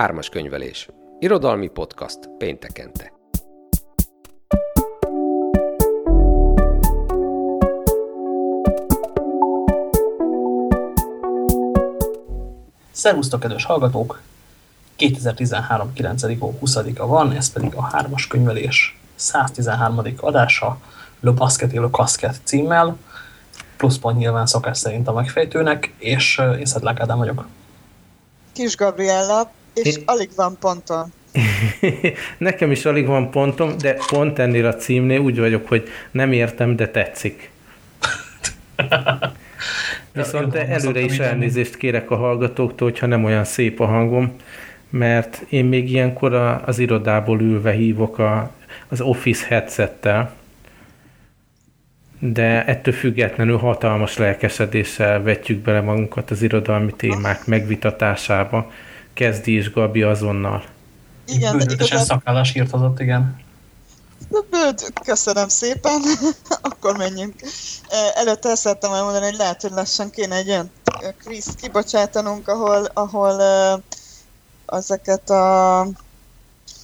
Ármas könyvelés. Irodalmi podcast péntekente. Szervusztok, kedves hallgatók! 2013. 9. hó 20-a van, ez pedig a hármas könyvelés 113. adása, Le Basket et Le Casket címmel, pluszpont nyilván szokás szerint a megfejtőnek, és én Szedlák Ádám vagyok. Kis Gabriella, és én... alig van pontom. Nekem is alig van pontom, de pont ennél a címnél úgy vagyok, hogy nem értem, de tetszik. Viszont előre is elnézést kérek a hallgatóktól, hogyha nem olyan szép a hangom, mert én még ilyenkor az irodából ülve hívok a, az Office headsettel, de ettől függetlenül hatalmas lelkesedéssel vetjük bele magunkat az irodalmi témák megvitatásába. Kezdi is Gabi azonnal. Igen, Bőrötesen igazán... szakállás írtatott, igen. Bőd, köszönöm szépen. Akkor menjünk. Előtte el szerettem elmondani, hogy lehet, hogy lassan kéne egy olyan kvízt kibocsátanunk, ahol, ahol ezeket a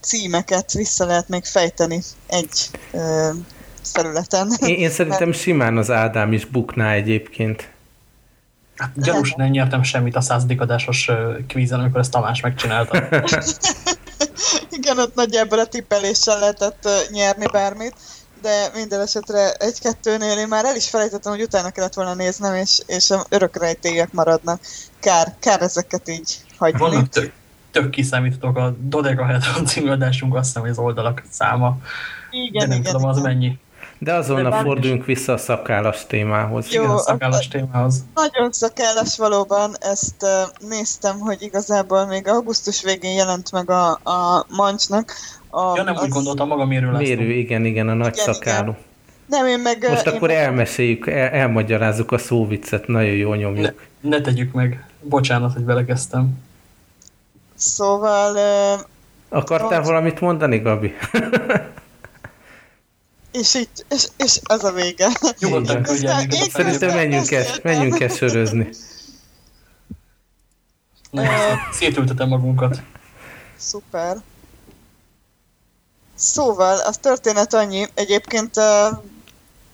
címeket vissza lehet még fejteni egy felületen. Én, én szerintem simán az Ádám is bukná egyébként. Hát gyanús, nem nyertem semmit a századik adásos kvízen, amikor ezt Tamás megcsinálta. Igen, ott nagyjából a tippeléssel lehetett nyerni bármit, de minden esetre egy-kettőnél én már el is felejtettem, hogy utána kellett volna néznem, és, és örökrejtélyek maradnak. Kár, kár ezeket így hagyni. Vannak tök, tök kiszámítatok a Dodecahedron című adásunk, azt hiszem, hogy az oldalak száma. Igen, de nem igen, tudom, igen. az mennyi. De azonnal forduljunk vissza a szakállas témához. Jó, Igen, a szakállas témához. Nagyon szakállas valóban, ezt uh, néztem, hogy igazából még augusztus végén jelent meg a, a mancsnak. A, ja, nem az... úgy gondoltam magam mérő lesz. Mérő, igen, igen, a nagy igen, szakálú. Igen. Nem, én meg... Most én akkor meg... elmeséljük, el, elmagyarázzuk a szóviccet, nagyon jó nyomjuk. Ne, ne tegyük meg. Bocsánat, hogy belekezdtem. Szóval... Uh, Akartál most... valamit mondani, Gabi? és itt, és, és ez a vége. Nyugodtan Szerintem menjünk el, menjünk el sörözni. Szétültetem magunkat. Szuper. Szóval, az történet annyi, egyébként uh,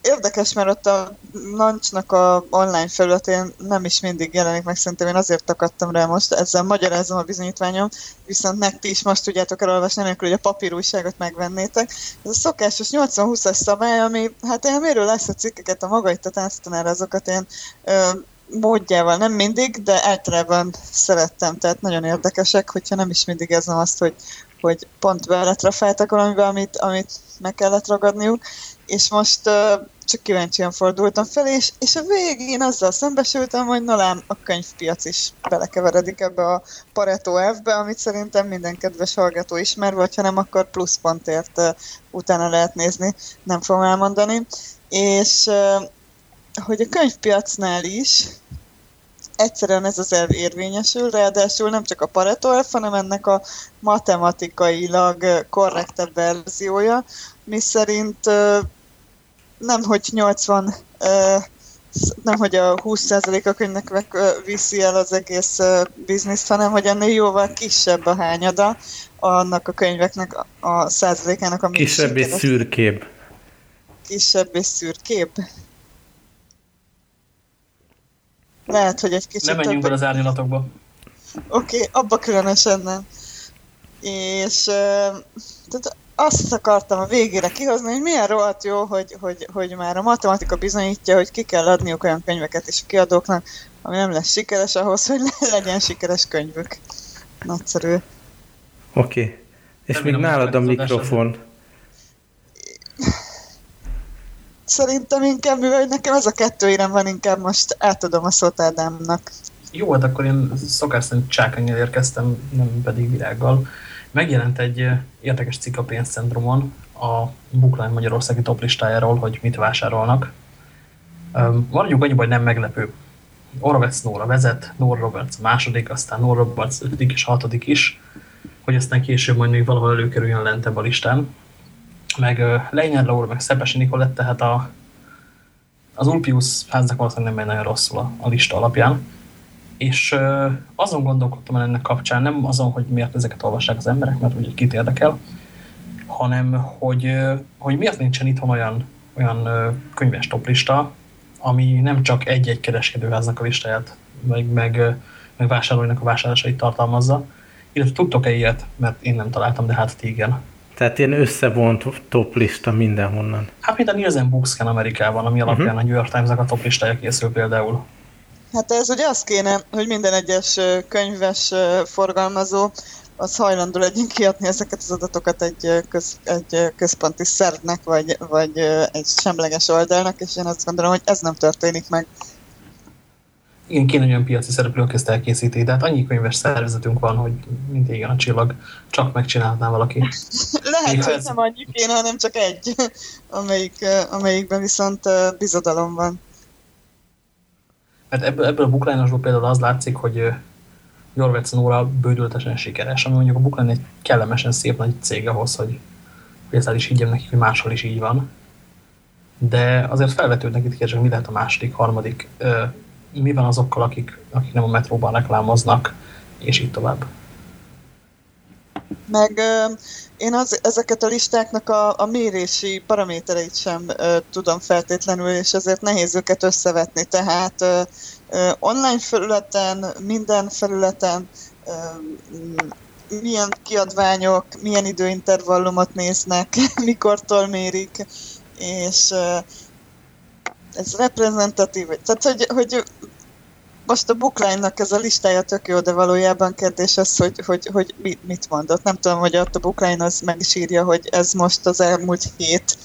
érdekes, mert ott a Nancsnak a online felületén nem is mindig jelenik meg, szerintem én azért akadtam rá most, ezzel magyarázom a bizonyítványom, viszont nekti is most tudjátok elolvasni, nélkül, hogy a papírújságot megvennétek. Ez a szokásos 80-20-as szabály, ami, hát én miről lesz a cikkeket, a maga itt a tánctanára, azokat én ö, módjával, nem mindig, de általában szerettem, tehát nagyon érdekesek, hogyha nem is mindig ez azt, hogy, hogy pont beletrafáltak valamibe, amit, amit meg kellett ragadniuk, és most uh, csak kíváncsian fordultam fel, és, és a végén azzal szembesültem, hogy nalám a könyvpiac is belekeveredik ebbe a Pareto F-be, amit szerintem minden kedves hallgató ismer, vagy ha nem, akkor pluszpontért uh, utána lehet nézni, nem fogom elmondani. És uh, hogy a könyvpiacnál is egyszerűen ez az elv érvényesül, ráadásul nem csak a Pareto F, hanem ennek a matematikailag korrektebb verziója, mi szerint nem, hogy 80 nem, hogy a 20% a könyvnek viszi el az egész bizniszt, hanem hogy ennél jóval kisebb a hányada annak a könyveknek a százalékának, ami Kisebb és szürkébb. Kisebb és szürkébb. Lehet, hogy egy kicsit... Nem menjünk bele az árnyalatokba. Oké, okay, abba különösen nem. És tehát azt akartam a végére kihozni, hogy milyen rohadt jó, hogy, hogy, hogy már a matematika bizonyítja, hogy ki kell adniuk olyan könyveket is a kiadóknak, ami nem lesz sikeres ahhoz, hogy legyen sikeres könyvük. Nagyszerű. Oké. Okay. És nem még nálad a mikrofon. Szerintem inkább, mivel nekem ez a kettő érem van, inkább most átadom a szót Ádámnak. Jó, hát akkor én szokás szerint csákányjal érkeztem, nem pedig virággal. Megjelent egy érdekes cikk a pénzcentrumon a Bookline Magyarországi top listájáról, hogy mit vásárolnak. Maradjunk annyiban, hogy nem meglepő. Orvec Nóra vezet, Nóra Roberts második, aztán Nóra Roberts ötödik és hatodik is, hogy aztán később majd még valahol előkerüljön lentebb a listán. Meg Leiner Laura, meg Szepesi Nikolett, tehát a, az Ulpius háznak valószínűleg nem megy nagyon rosszul a, a lista alapján. És azon gondolkodtam el ennek kapcsán, nem azon, hogy miért ezeket olvassák az emberek, mert ugye kit érdekel, hanem hogy, hogy miért nincsen itthon olyan, olyan könyves toplista, ami nem csak egy-egy kereskedőháznak a listáját, meg, meg, meg vásárolóinak a vásárlásait tartalmazza. Illetve tudtok-e ilyet? Mert én nem találtam, de hát ti igen. Tehát ilyen összevont toplista mindenhonnan. Hát mint a Nielsen Bookscan Amerikában, ami alapján uh mhm. -huh. a New York Times-nak a toplistája készül például. Hát ez ugye az kéne, hogy minden egyes könyves forgalmazó az hajlandó legyen kiadni ezeket az adatokat egy, köz, egy központi szervnek, vagy, vagy egy semleges oldalnak, és én azt gondolom, hogy ez nem történik meg. Igen, kéne olyan piaci szereplők ezt elkészíti, de hát annyi könyves szervezetünk van, hogy mint igen a csillag, csak megcsinálhatná valaki. Lehet, Még hogy ez... nem annyi kéne, hanem csak egy, amelyik, amelyikben viszont bizodalom van. Hát ebből, ebből a buklánosból például az látszik, hogy Jorvec Nóra bődöltesen sikeres, ami mondjuk a Buklen egy kellemesen szép nagy cég ahhoz, hogy, hogy ezt el is higgyem nekik, hogy máshol is így van. De azért felvetődnek itt kérdések, mi lehet a második, harmadik, mi van azokkal, akik, akik nem a metróban reklámoznak, és így tovább. Meg ö, én az, ezeket a listáknak a, a mérési paramétereit sem ö, tudom feltétlenül, és ezért nehéz őket összevetni. Tehát ö, online felületen, minden felületen, milyen kiadványok, milyen időintervallumot néznek, mikortól mérik, és ez reprezentatív, tehát hogy, hogy most a bookline-nak ez a listája tök jó, de valójában kérdés az, hogy, hogy, hogy mit mondott. Nem tudom, hogy ott a bookline az meg is írja, hogy ez most az elmúlt hét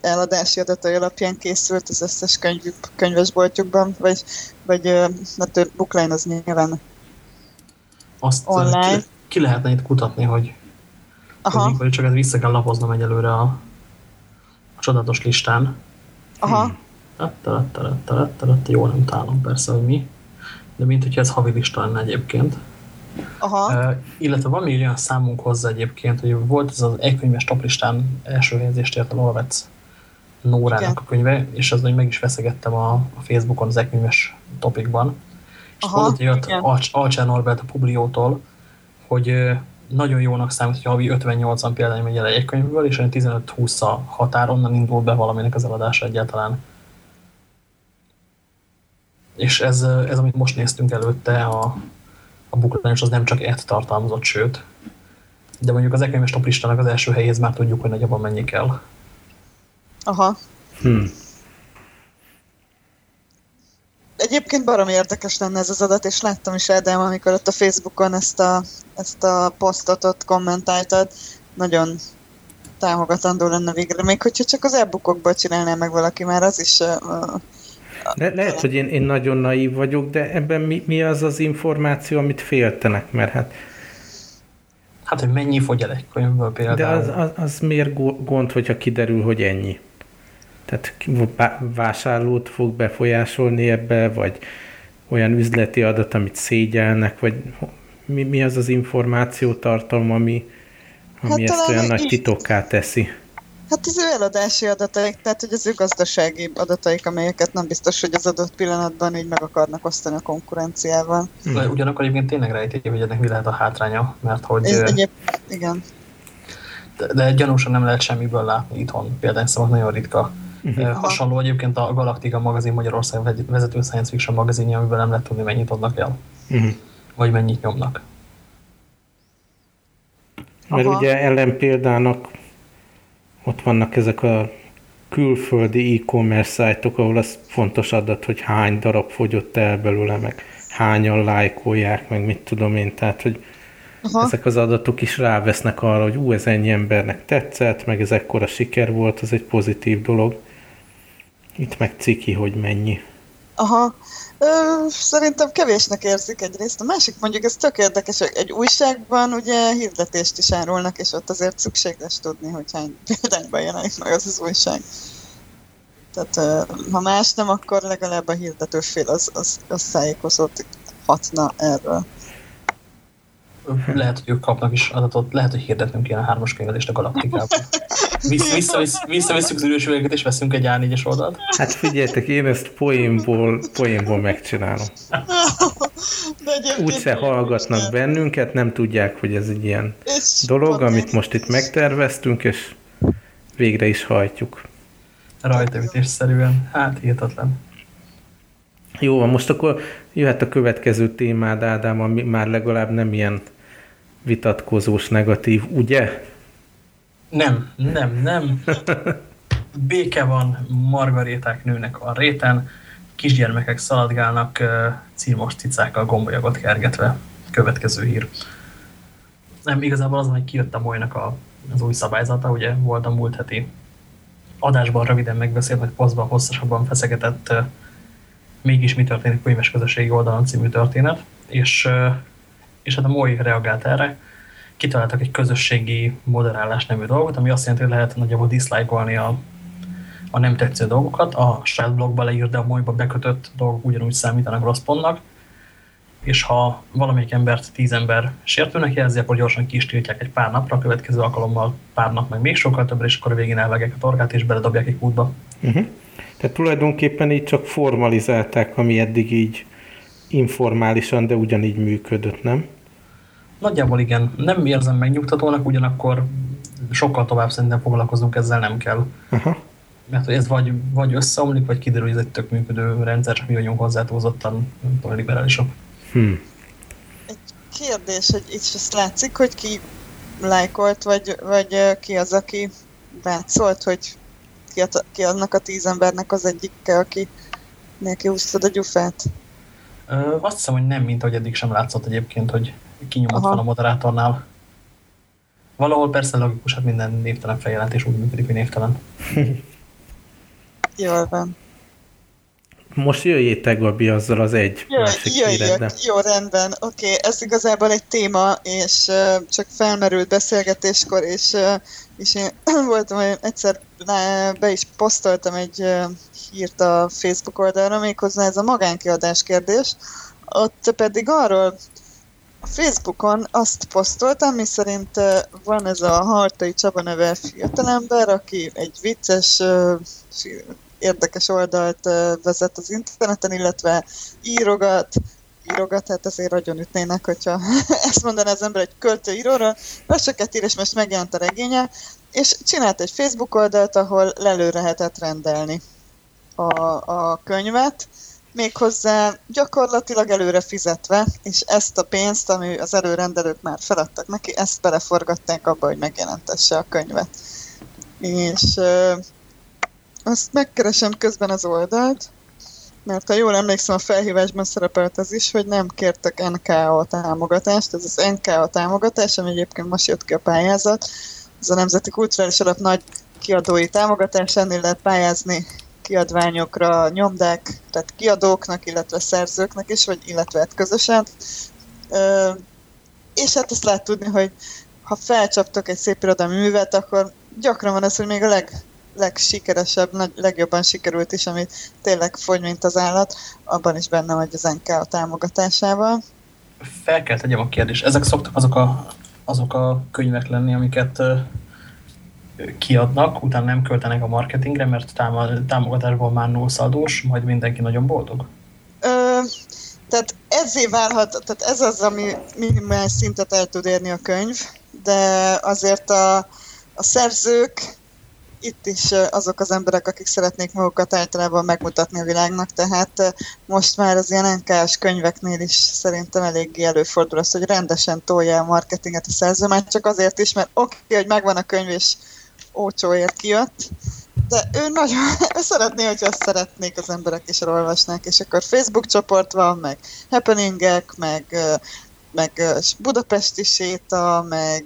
eladási adatai alapján készült az összes könyv, könyvesboltjukban, vagy, vagy hát a bookline az nyilván Azt online. Ki, ki lehetne itt kutatni, hogy, Aha. hogy csak ezt vissza kell lapoznom egyelőre a, a csodatos listán. Aha. Hmm. Jó, nem találom persze, hogy mi. De mint hogyha ez havi lista lenne egyébként. Aha. Uh, illetve van még olyan számunk hozzá egyébként, hogy volt ez az egykönyves toplistán első helyezést ért a Lorvec Nórának a könyve, és az, hogy meg is veszegettem a, a Facebookon az egykönyves topikban. És Aha, volt jött Alcsán Norbert a Publiótól, hogy nagyon jónak számít, hogy havi 58-an példány megy el egy könyvből, és 15-20 a határ, onnan indul be valaminek az eladása egyáltalán. És ez, ez amit most néztünk előtte, a, a buklanás az nem csak ett tartalmazott, sőt, de mondjuk az ekönyves toplistának az első helyéhez már tudjuk, hogy nagyjából mennyi kell. Aha. Hmm. Egyébként baromi érdekes lenne ez az adat, és láttam is Ádám, amikor ott a Facebookon ezt a, ezt a posztot ott kommentáltad, nagyon támogatandó lenne végre, még hogyha csak az e-bookokból csinálná meg valaki, már az is uh, le, lehet, hogy én, én nagyon naív vagyok, de ebben mi, mi az az információ, amit féltenek, mert hát Hát, hogy mennyi fogy el egy könyvből például. De az, az, az miért gond, hogyha kiderül, hogy ennyi? Tehát vásárlót fog befolyásolni ebbe, vagy olyan üzleti adat, amit szégyelnek, vagy mi, mi az az információ tartalma, ami, ami hát ezt olyan nagy titokká teszi? Hát az ő eladási adataik, tehát hogy az ő gazdasági adataik, amelyeket nem biztos, hogy az adott pillanatban így meg akarnak osztani a konkurenciával. De ugyanakkor egyébként tényleg rejti, hogy ennek mi lehet a hátránya, mert hogy... Ez egyéb, igen. De, de gyanúsan nem lehet semmiből látni itthon. Például szóval nagyon ritka. Uh-huh. Hasonló egyébként a Galactica magazin Magyarország vezető science fiction magazinja, amiben nem lehet tudni, mennyit adnak el. Uh-huh. Vagy mennyit nyomnak. Mert Aha. ugye ellenpéldának ott vannak ezek a külföldi e-commerce szájtok, ahol az fontos adat, hogy hány darab fogyott el belőle, meg hányan lájkolják, meg mit tudom én, tehát, hogy Aha. ezek az adatok is rávesznek arra, hogy ú, ez ennyi embernek tetszett, meg ez ekkora siker volt, az egy pozitív dolog. Itt meg ciki, hogy mennyi. Aha. Ö, szerintem kevésnek érzik egyrészt. A másik mondjuk ez tök érdekes, hogy egy újságban ugye hirdetést is árulnak, és ott azért szükséges tudni, hogy hány példányban jelenik meg az az újság. Tehát ha más nem, akkor legalább a hirdetőfél az, az, az szájékozott hatna erről lehet, hogy ők kapnak is adatot, lehet, hogy hirdetnünk kéne a hármas könyvezést a galaktikában. Visszavisszük az ürősüvegeket, és veszünk egy A4-es oldalt. Hát figyeljetek, én ezt poénból, poénból megcsinálom. úgyse hallgatnak bennünket, nem tudják, hogy ez egy ilyen dolog, amit most itt megterveztünk, és végre is hajtjuk. Rajtaütésszerűen. Hát, hihetetlen. Jó, van, most akkor jöhet a következő témád, Ádám, ami már legalább nem ilyen vitatkozós, negatív, ugye? Nem, nem, nem. Béke van, margaréták nőnek a réten, kisgyermekek szaladgálnak címos cicákkal gombolyagot kergetve. Következő hír. Nem, igazából azon, hogy kijött a molynak a, az új szabályzata, ugye volt a múlt heti adásban röviden megbeszélt, vagy posztban hosszasabban feszegetett mégis mi történik könyves közösségi oldalon című történet, és, és hát a MOI reagált erre, kitaláltak egy közösségi moderálás nevű dolgot, ami azt jelenti, hogy lehet nagyjából diszlájkolni a, a nem tetsző dolgokat, a saját blogba leírt, de a molyba bekötött dolgok ugyanúgy számítanak rossz pontnak, és ha valamelyik embert tíz ember sértőnek jelzi, akkor gyorsan ki is tiltják egy pár napra, a következő alkalommal pár nap, meg még sokkal többre, és akkor a végén elvegek a torkát, és beledobják egy kútba. Uh mhm. -huh. Tehát tulajdonképpen így csak formalizálták, ami eddig így informálisan, de ugyanígy működött, nem? Nagyjából igen. Nem érzem megnyugtatónak, ugyanakkor sokkal tovább szerintem foglalkozunk ezzel nem kell. Aha. Mert hogy ez vagy, vagy összeomlik, vagy kiderül, hogy ez egy tök működő rendszer, csak mi vagyunk hozzátúzottan liberálisok. Hmm. Egy kérdés, hogy itt is látszik, hogy ki lájkolt, vagy, vagy ki az, aki bátszólt, hogy ki, ad, ki annak a tíz embernek az egyike, aki neki húztad a gyufát? Ö, azt hiszem, hogy nem, mint ahogy eddig sem látszott egyébként, hogy kinyomott van a moderátornál. Valahol persze logikus, hát minden névtelen feljelentés úgy működik, hogy névtelen. Jól van. Most jöjjétek, Gabi, azzal az egy Jö, másik jöjjök. Jó, rendben. Oké, okay. ez igazából egy téma, és uh, csak felmerült beszélgetéskor, és, uh, és én voltam, hogy egyszer be is posztoltam egy uh, hírt a Facebook oldalra, méghozzá ez a magánkiadás kérdés. Ott pedig arról a Facebookon azt posztoltam, mi szerint van ez a Hartai Csaba neve fiatalember, aki egy vicces érdekes oldalt vezet az interneten, illetve írogat, írogat, hát azért nagyon ütnének, hogyha ezt mondaná az ember egy költő íróról, verseket ír, és most megjelent a regénye, és csinált egy Facebook oldalt, ahol lelő lehetett rendelni a, a könyvet, méghozzá gyakorlatilag előre fizetve, és ezt a pénzt, ami az előrendelők már feladtak neki, ezt beleforgatták abba, hogy megjelentesse a könyvet. És azt megkeresem közben az oldalt, mert ha jól emlékszem, a felhívásban szerepelt az is, hogy nem kértek NKO támogatást. Ez az NKO támogatás, ami egyébként most jött ki a pályázat. Ez a Nemzeti Kulturális Alap nagy kiadói támogatás, ennél lehet pályázni kiadványokra, nyomdák, tehát kiadóknak, illetve szerzőknek is, vagy illetve hát közösen. és hát azt lehet tudni, hogy ha felcsaptok egy szép irodalmi művet, akkor gyakran van ez, hogy még a leg legsikeresebb, nagy, legjobban sikerült is, ami tényleg fogy, mint az állat, abban is benne vagy az NK a támogatásával. Fel kell tegyem a kérdést. Ezek szoktak azok a, azok a könyvek lenni, amiket kiadnak, utána nem költenek a marketingre, mert támogatásból már nullszaldós, majd mindenki nagyon boldog? Ö, tehát ezzé válhat, tehát ez az, ami minimális szintet el tud érni a könyv, de azért a, a szerzők itt is azok az emberek, akik szeretnék magukat általában megmutatni a világnak, tehát most már az ilyen NK-s könyveknél is szerintem eléggé előfordul az, hogy rendesen tolja a marketinget a szerző, már csak azért is, mert oké, okay, hogy megvan a könyv, és ócsóért kijött, de ő nagyon ő szeretné, hogy azt szeretnék az emberek is olvasnák, és akkor Facebook csoport van, meg happeningek, meg meg budapesti séta, meg,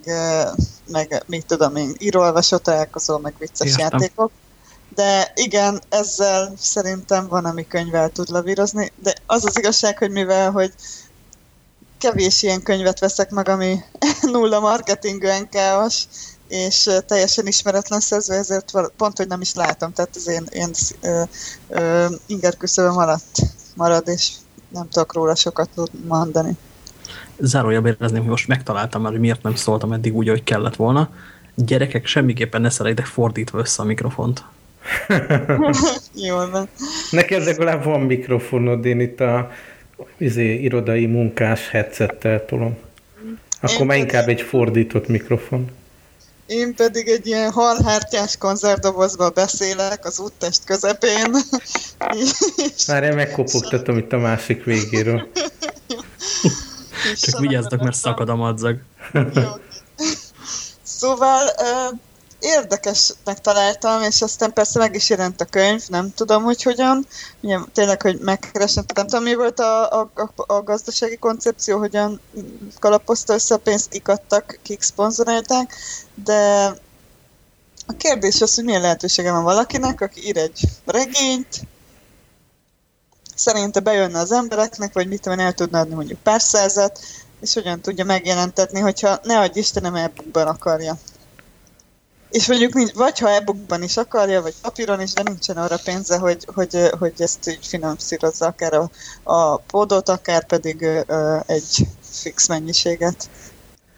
meg mit tudom én, írólvasó találkozó, meg vicces Értem. játékok. De igen, ezzel szerintem van, ami könyvvel tud lavírozni, de az az igazság, hogy mivel, hogy kevés ilyen könyvet veszek meg, ami nulla marketingű NK-os, és teljesen ismeretlen szerző, ezért pont, hogy nem is látom, tehát az én, én ö, ö, inger alatt marad, és nem tudok róla sokat mondani zárójelbe érezném, hogy most megtaláltam már, hogy miért nem szóltam eddig úgy, hogy kellett volna. Gyerekek, semmiképpen ne szerejtek fordítva össze a mikrofont. Jól van. Neked legalább van mikrofonod, én itt a izé, irodai munkás headsettel tolom. Akkor már inkább egy fordított mikrofon. Én pedig egy ilyen halhártyás konzervdobozba beszélek az úttest közepén. Már én megkopogtatom itt a másik végéről. Csak vigyázzatok, mert szakad a madzag. Szóval érdekesnek találtam, és aztán persze meg is jelent a könyv, nem tudom, hogy hogyan. Ugye, tényleg, hogy megkeresem, nem tudom, mi volt a, a, a, gazdasági koncepció, hogyan kalapozta össze a pénzt, kik kik szponzorálták, de a kérdés az, hogy milyen lehetősége van valakinek, aki ír egy regényt, szerinte bejönne az embereknek, vagy mit tudom, el tudna adni mondjuk pár százat, és hogyan tudja megjelentetni, hogyha ne adj Istenem, ebben akarja. És mondjuk nincs, vagy ha e-bookban is akarja, vagy papíron is, de nincsen arra pénze, hogy, hogy, hogy ezt így finanszírozza, akár a, a podot, akár pedig ö, egy fix mennyiséget.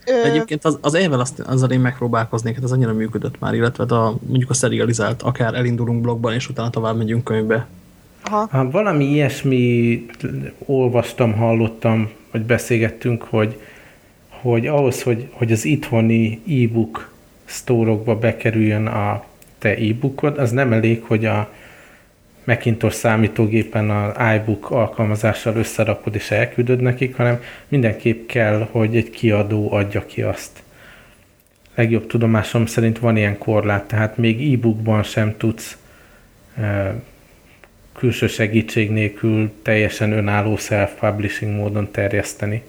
Ö... Egyébként az, az évvel azt, azzal én megpróbálkoznék, hát az annyira működött már, illetve a, mondjuk a serializált, akár elindulunk blogban, és utána tovább megyünk könyvbe. Aha. Ha valami ilyesmi olvastam, hallottam, vagy beszélgettünk, hogy, hogy ahhoz, hogy, hogy az itthoni e-book sztórokba bekerüljön a te e-bookod, az nem elég, hogy a Macintosh számítógépen az iBook alkalmazással összerakod és elküldöd nekik, hanem mindenképp kell, hogy egy kiadó adja ki azt. Legjobb tudomásom szerint van ilyen korlát, tehát még e-bookban sem tudsz e, külső segítség nélkül teljesen önálló self-publishing módon terjeszteni.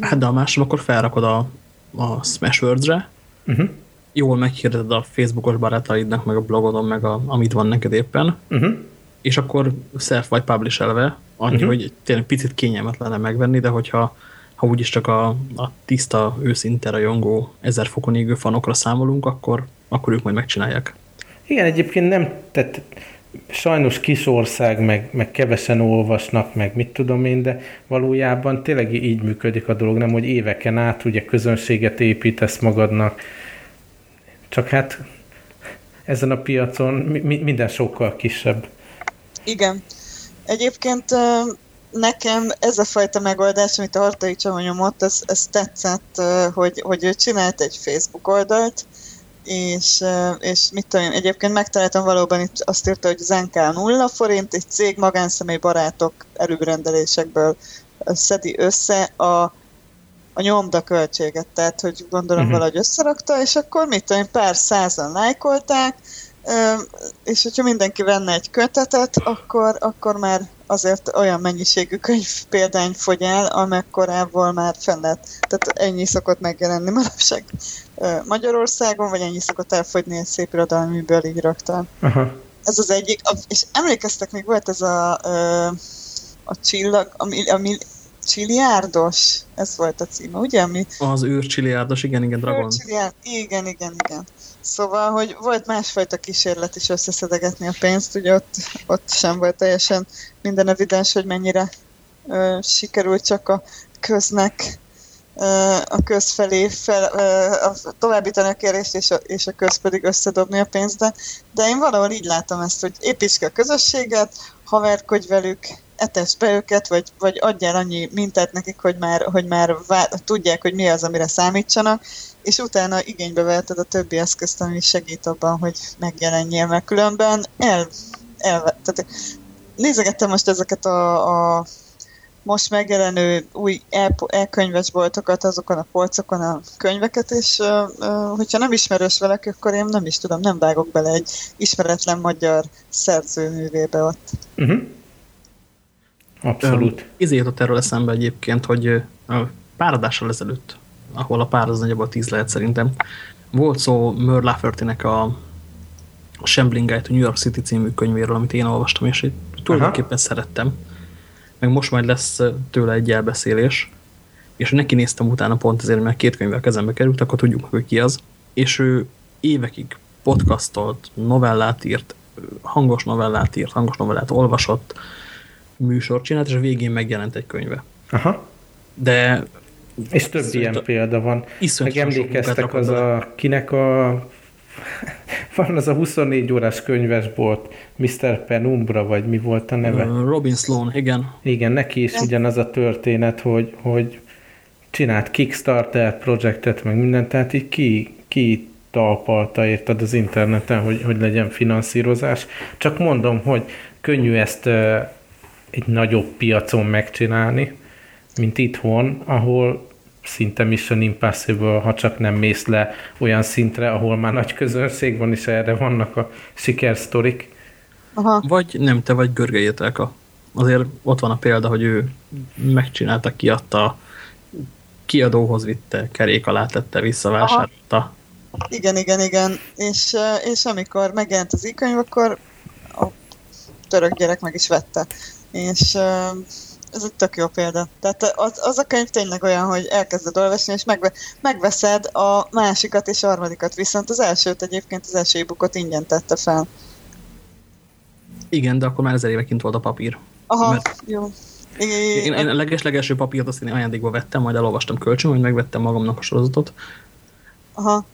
Hát de a másom akkor felrakod a a Smashwords-re, uh-huh. jól meghirdetted a Facebookos barátaidnak, meg a blogodon, meg a, amit van neked éppen, uh-huh. és akkor self vagy publish elve, annyi, uh-huh. hogy tényleg picit kényelmetlen lenne megvenni, de hogyha ha úgyis csak a, a tiszta, őszinte rajongó, ezer fokon égő fanokra számolunk, akkor, akkor ők majd megcsinálják. Igen, egyébként nem, tehát sajnos kis ország, meg, meg kevesen olvasnak, meg mit tudom én, de valójában tényleg így működik a dolog, nem, hogy éveken át ugye közönséget építesz magadnak, csak hát ezen a piacon mi, minden sokkal kisebb. Igen. Egyébként nekem ez a fajta megoldás, amit a Hartai Csaba nyomott, ez, ez tetszett, hogy, hogy ő csinált egy Facebook oldalt, és, és mit tudom én, egyébként megtaláltam valóban itt azt írta, hogy Zenká 0 forint, egy cég magánszemély barátok erőrendelésekből szedi össze a, a nyomda költséget, tehát hogy gondolom uh-huh. valahogy összerakta, és akkor mit tudom én, pár százan lájkolták, és hogyha mindenki venne egy kötetet, akkor, akkor már azért olyan mennyiségű könyv példány fogy el, amekkorával már fenn lehet. Tehát ennyi szokott megjelenni manapság Magyarországon, vagy ennyi szokott elfogyni egy szép irodalmiből így rögtön. Aha. Ez az egyik. És emlékeztek, még volt ez a, a csillag, ami, ami csiliárdos, ez volt a címe, ugye? Ami... Az űrcsiliárdos, igen, igen, Dragon. Igen, igen, igen. Szóval, hogy volt másfajta kísérlet is összeszedegetni a pénzt, ugye ott, ott sem volt teljesen minden evidens, hogy mennyire ö, sikerült csak a köznek ö, a köz felé fel, ö, a, továbbítani a kérést, és a, és a köz pedig összedobni a pénzt, de, de én valahol így látom ezt, hogy építs ki a közösséget, haverkodj velük, etesd be őket, vagy, vagy adjál annyi mintát nekik, hogy már, hogy már vár, tudják, hogy mi az, amire számítsanak, és utána igénybe veheted a többi eszközt, ami segít abban, hogy megjelenjél, mert különben el, el tehát nézegettem most ezeket a, a most megjelenő új e-könyves boltokat, azokon a polcokon a könyveket, és hogyha nem ismerős velek, akkor én nem is tudom, nem vágok bele egy ismeretlen magyar szerzőművébe ott. Uh-huh. Abszolút. Izé jutott erről eszembe egyébként, hogy pár adással ezelőtt, ahol a pár az nagyjából tíz lehet szerintem, volt szó Mör Lafferty-nek a, a Shambling Guide to New York City című könyvéről, amit én olvastam, és tulajdonképpen Aha. szerettem. Meg most majd lesz tőle egy elbeszélés, és neki néztem utána pont ezért, mert két könyvvel kezembe került, akkor tudjuk meg, hogy ki az. És ő évekig podcastolt, novellát írt, hangos novellát írt, hangos novellát olvasott, műsort csinált, és a végén megjelent egy könyve. Aha. De... És több ilyen példa van. Meg emlékeztek az a, kinek a van az a 24 órás könyvesbolt, Mr. Penumbra, vagy mi volt a neve? Robin Sloan, igen. Igen, neki is ugyanaz a történet, hogy, hogy csinált Kickstarter projektet, meg mindent, tehát így ki, ki talpalta, érted az interneten, hogy, hogy legyen finanszírozás. Csak mondom, hogy könnyű ezt egy nagyobb piacon megcsinálni, mint itthon, ahol szinte Mission Impossible, ha csak nem mész le olyan szintre, ahol már nagy közönség van, és erre vannak a sikersztorik. Aha. Vagy nem te vagy Görgei Azért ott van a példa, hogy ő megcsinálta, kiadta, kiadóhoz vitte, kerék alá tette, visszavásárolta. Igen, igen, igen. És, és amikor megjelent az e akkor a török gyerek meg is vette. És ez egy tök jó példa. Tehát az, az a könyv tényleg olyan, hogy elkezded olvasni, és megve, megveszed a másikat és a harmadikat, viszont az elsőt egyébként, az első e ingyen tette fel. Igen, de akkor már ezer éve kint volt a papír. Aha, Mert jó. Én, én a leges-legelső papírt azt én ajándékba vettem, majd elolvastam kölcsön, hogy megvettem magamnak a sorozatot. Aha.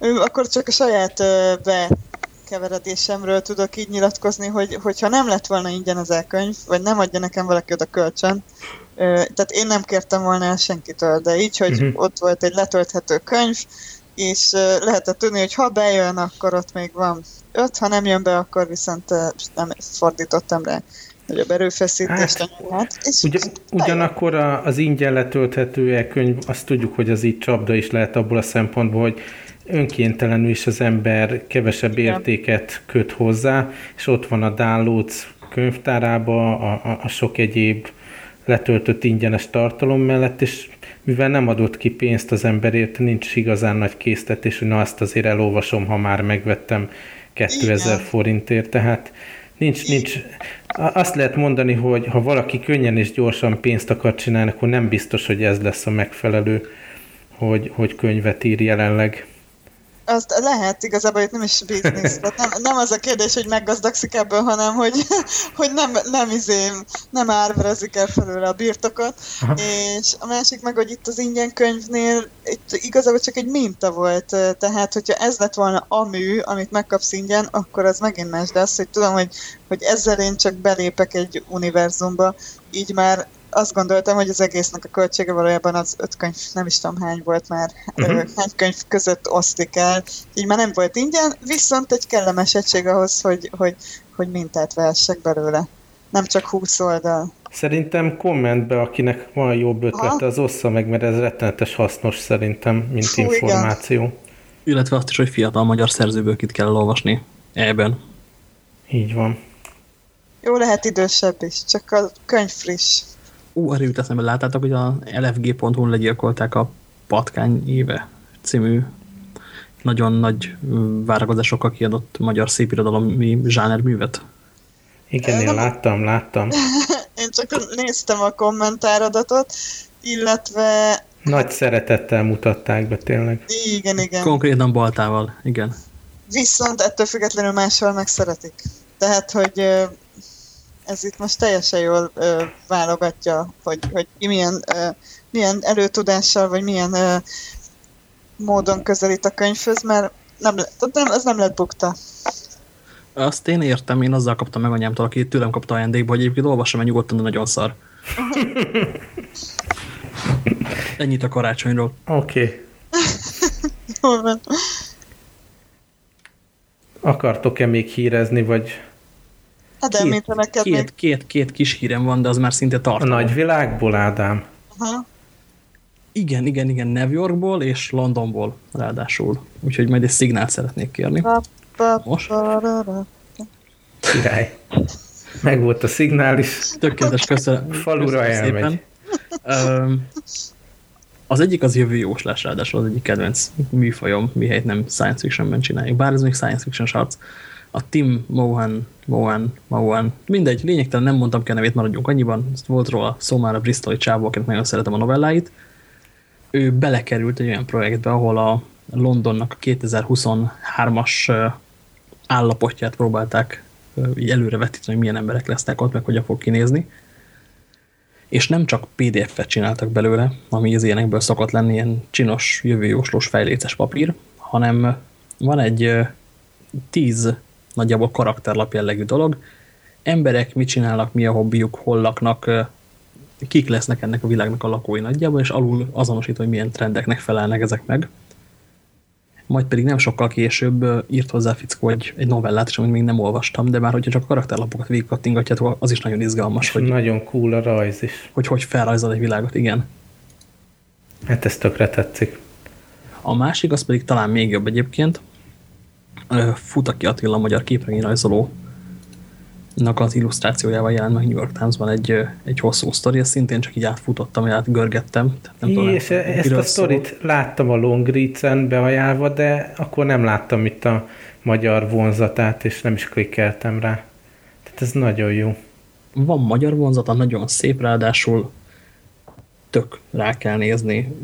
Ő akkor csak a saját be keveredésemről tudok így nyilatkozni, hogy hogyha nem lett volna ingyen az elkönyv, vagy nem adja nekem valaki oda kölcsön, tehát én nem kértem volna el senkitől, de így, hogy uh-huh. ott volt egy letölthető könyv, és lehetett tudni, hogy ha bejön, akkor ott még van öt, ha nem jön be, akkor viszont nem fordítottam rá nagyobb erőfeszítést hát, és ugyan, ugyanakkor az ingyen letölthető e-könyv, azt tudjuk, hogy az így csapda is lehet abból a szempontból, hogy önkéntelenül is az ember kevesebb értéket köt hozzá, és ott van a downloads könyvtárába, a, a, a sok egyéb letöltött ingyenes tartalom mellett, és mivel nem adott ki pénzt az emberért, nincs igazán nagy késztetés, hogy na azt azért elolvasom, ha már megvettem 2000 Igen. forintért, tehát nincs, nincs, azt lehet mondani, hogy ha valaki könnyen és gyorsan pénzt akar csinálni, akkor nem biztos, hogy ez lesz a megfelelő, hogy, hogy könyvet ír jelenleg. Azt lehet, igazából itt nem is biznisz. Nem, nem az a kérdés, hogy meggazdagszik ebből, hanem hogy, hogy nem, nem izém, nem árverezik el felőle a birtokot. Aha. És a másik meg, hogy itt az ingyen könyvnél itt igazából csak egy minta volt. Tehát, hogyha ez lett volna a mű, amit megkapsz ingyen, akkor az megint más, de az, hogy tudom, hogy, hogy ezzel én csak belépek egy univerzumba, így már azt gondoltam, hogy az egésznek a költsége valójában az öt könyv, nem is tudom hány volt már, uh-huh. hány könyv között osztik el, így már nem volt ingyen, viszont egy kellemes egység ahhoz, hogy, hogy, hogy mintát vehessek belőle. Nem csak 20 oldal. Szerintem kommentbe, akinek van jobb ötlete, az ossza meg, mert ez rettenetes hasznos szerintem, mint Fú, információ. Igen. Illetve azt is, hogy fiatal magyar szerzőből kit kell olvasni ebben. Így van. Jó lehet idősebb is, csak a könyv friss. Ú, arra jut eszembe, láttátok, hogy a lfg.hu-n legyilkolták a Patkány éve című nagyon nagy várakozásokkal kiadott magyar szépirodalomi zsánerművet? Igen, én láttam, láttam. én csak néztem a kommentáradatot, illetve... Nagy szeretettel mutatták be tényleg. Igen, igen. Konkrétan baltával, igen. Viszont ettől függetlenül máshol meg szeretik. Tehát, hogy ez itt most teljesen jól ö, válogatja, hogy, hogy milyen, ö, milyen előtudással, vagy milyen ö, módon közelít a könyvhöz, mert nem, nem, ez nem lett bukta. Azt én értem, én azzal kaptam meg anyámtól, aki tőlem kapta ajándékba, hogy egyébként olvasom, mert nyugodtan, de nagyon szar. Ennyit a karácsonyról. Oké. Okay. Akartok-e még hírezni, vagy Hát de, két, mint neked két, még... két, két kis hírem van, de az már szinte tartalom. A nagyvilágból, Ádám? Aha. Igen, igen, igen, New Yorkból és Londonból ráadásul. Úgyhogy majd egy szignált szeretnék kérni. Most? Király. Meg volt a szignál is. Tökéletes, köszönöm. Falura köszönöm elmegy. Szépen. Az egyik az jövő jóslás, ráadásul az egyik kedvenc műfajom, mihelyt nem science fictionben csináljuk. Bár ez még science fiction sarc a Tim Mohan, Mohan, Mohan, mindegy, lényegtelen nem mondtam ki a nevét, maradjunk annyiban, volt róla szó már a Bristoli csávó, akinek nagyon szeretem a novelláit. Ő belekerült egy olyan projektbe, ahol a Londonnak a 2023-as állapotját próbálták így előrevetíteni, hogy milyen emberek lesznek ott, meg hogyan fog kinézni. És nem csak PDF-et csináltak belőle, ami az ilyenekből szokott lenni, ilyen csinos, jövőjóslós fejléces papír, hanem van egy tíz nagyjából karakterlap jellegű dolog. Emberek mit csinálnak, mi a hobbiuk, hol laknak, kik lesznek ennek a világnak a lakói nagyjából, és alul azonosít, hogy milyen trendeknek felelnek ezek meg. Majd pedig nem sokkal később írt hozzá fickó egy, egy novellát, és amit még nem olvastam, de már hogyha csak a karakterlapokat végigkattingatjátok, az is nagyon izgalmas. Hogy, nagyon cool a rajz is. Hogy hogy felrajzol egy világot, igen. Hát ez tökre tetszik. A másik, az pedig talán még jobb egyébként. Futaki Attila, magyar képregényrajzoló az illusztrációjával jelent meg New York Times-ban egy, egy hosszú sztori, ezt szintén csak így átfutottam, átgörgettem. Tehát nem tudom, és ezt a sztorit szól. láttam a Longreads-en beajánlva, de akkor nem láttam itt a magyar vonzatát, és nem is klikkeltem rá. Tehát ez nagyon jó. Van magyar vonzata, nagyon szép, ráadásul tök rá kell nézni,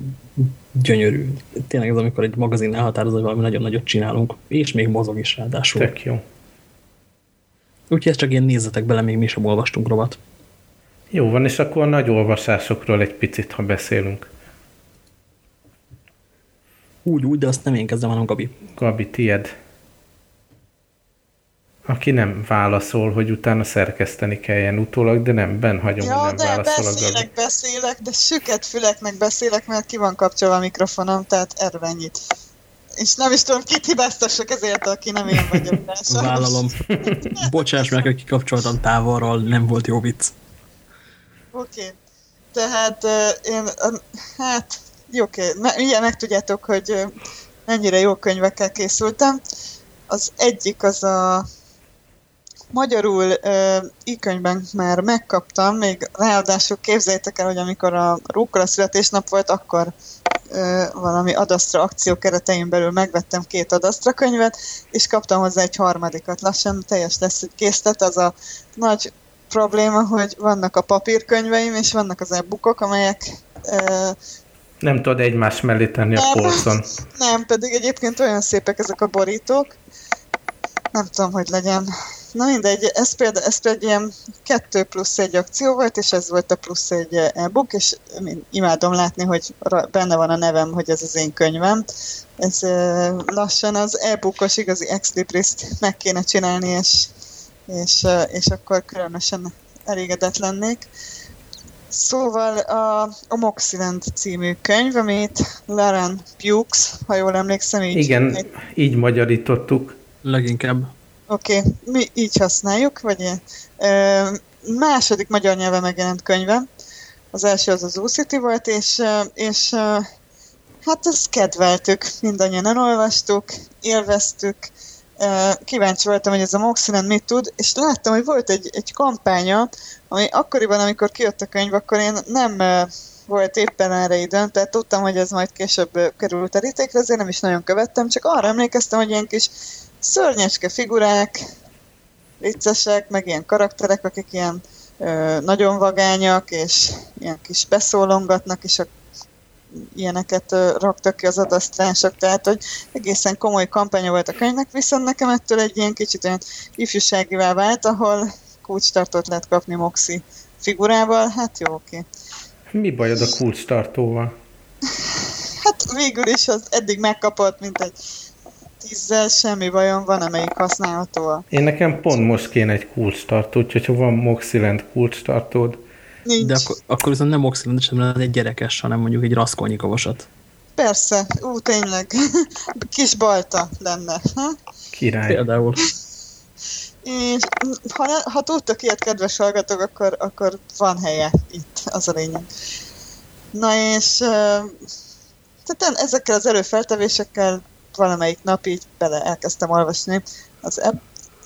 gyönyörű. Tényleg ez, amikor egy magazin elhatározza, hogy valami nagyon nagyot csinálunk, és még mozog is ráadásul. Tök jó. Úgyhogy ezt csak ilyen nézzetek bele, még mi sem olvastunk rovat. Jó van, és akkor a nagy olvasásokról egy picit, ha beszélünk. Úgy, úgy, de azt nem én kezdem, hanem Gabi. Gabi, tied. Aki nem válaszol, hogy utána szerkeszteni kelljen utólag, de nem, ben hagyom, ja, hogy nem de válaszol beszélek, a beszélek, de süket füleknek beszélek, mert ki van kapcsolva a mikrofonom, tehát erről ennyit. És nem is tudom, kit hibáztassak ezért, aki nem én vagyok. Vállalom. Bocsáss meg, hogy kikapcsoltam távolról, nem volt jó vicc. Oké. Okay. Tehát uh, én, uh, hát, jó, oké, okay. ugye megtudjátok, hogy uh, mennyire jó könyvekkel készültem. Az egyik az a magyarul uh, e-könyvben már megkaptam, még ráadásul képzeljétek el, hogy amikor a Rúkkola születésnap volt, akkor valami adasztra akció keretein belül megvettem két adasztra könyvet, és kaptam hozzá egy harmadikat. Lassan teljes lesz egy készlet, az a nagy probléma, hogy vannak a papírkönyveim, és vannak az e-bookok, amelyek nem tudod egymás mellé tenni a polcon. Nem, pedig egyébként olyan szépek ezek a borítók. Nem tudom, hogy legyen Na mindegy, ez például, ez például ilyen kettő plusz egy akció volt, és ez volt a plusz egy e-book, és én imádom látni, hogy benne van a nevem, hogy ez az én könyvem. Ez lassan az e-bookos igazi ex meg kéne csinálni, és, és, és akkor különösen elégedett lennék. Szóval a, a Moxilent című könyv, amit Laren Pukes, ha jól emlékszem, így... Igen, egy... így magyarítottuk. Leginkább. Oké, okay. mi így használjuk, vagy ilyen. Ö, második magyar nyelven megjelent könyve. Az első az az U-City volt, és, és hát ezt kedveltük, mindannyian elolvastuk, élveztük, kíváncsi voltam, hogy ez a Moxinen mit tud, és láttam, hogy volt egy, egy kampánya, ami akkoriban, amikor kijött a könyv, akkor én nem volt éppen erre időn, tehát tudtam, hogy ez majd később került terítékre, ezért nem is nagyon követtem, csak arra emlékeztem, hogy ilyen kis szörnyecske figurák, viccesek, meg ilyen karakterek, akik ilyen ö, nagyon vagányak, és ilyen kis beszólongatnak, és a, ilyeneket ö, raktak ki az adasztások, tehát hogy egészen komoly kampánya volt a könyvnek, viszont nekem ettől egy ilyen kicsit olyan ifjúságivá vált, ahol kulcstartót lehet kapni Moxi figurával, hát jó, oké. Mi bajod a kulcstartóval? hát végül is az eddig megkapott, mint egy tízzel semmi bajom van, amelyik használható. Én nekem pont most kéne egy kulcstartó, úgyhogy ha van Moxilent kulcstartód. Nincs. De akkor, akkor viszont nem Moxilent, sem egy gyerekes, hanem mondjuk egy raszkolnyi kavasat. Persze, ú, tényleg. Kis balta lenne. Ha? Király. Például. És ha, ha tudtok ilyet, kedves hallgatók, akkor, akkor van helye itt, az a lényeg. Na és tehát ezekkel az előfeltevésekkel valamelyik nap így bele elkezdtem olvasni az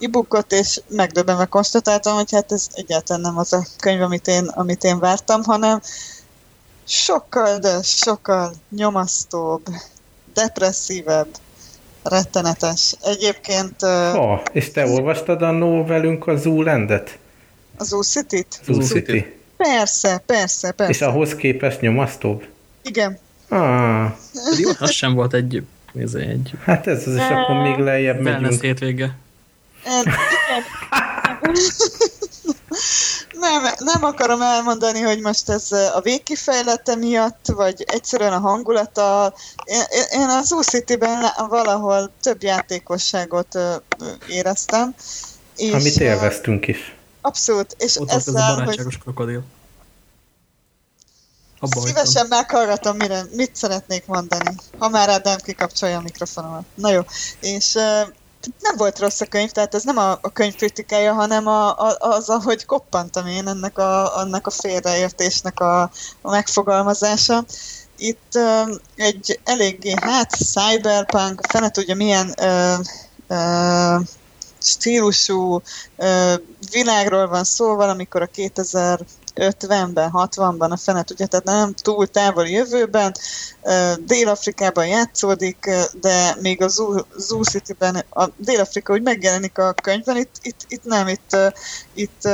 e-bookot, és megdöbbenve konstatáltam, hogy hát ez egyáltalán nem az a könyv, amit én, amit én vártam, hanem sokkal, de sokkal nyomasztóbb, depresszívebb, rettenetes. Egyébként... Ha, és te olvastad annó velünk a Zoolandet? A Zoo City-t? Zoo City. Persze, persze, persze. És ahhoz képest nyomasztóbb? Igen. Ah. Pedig az sem volt egy ez egy... Hát ez az, és akkor még lejjebb megyünk. hétvége. Nem, nem akarom elmondani, hogy most ez a végkifejlete miatt, vagy egyszerűen a hangulata. Én, én az U-City-ben valahol több játékosságot éreztem. És Amit élveztünk is. Abszolút. És Ott ezzel, ez a barátságos hogy... krokodil. Abba Szívesen meghallgatom, mire, mit szeretnék mondani, ha már Ádám kikapcsolja a mikrofonomat. Na jó, és nem volt rossz a könyv, tehát ez nem a, a könyv kritikája, hanem a, a, az, ahogy koppantam én ennek a, annak a félreértésnek a, a megfogalmazása. Itt uh, egy eléggé, hát cyberpunk, fene tudja milyen uh, uh, stílusú uh, világról van szó, valamikor a 2000 50-ben, 60-ban a fenet, ugye, tehát nem túl távoli jövőben, Dél-Afrikában játszódik, de még a Zoo, City-ben, a Dél-Afrika úgy megjelenik a könyvben, itt, itt, itt nem, itt, itt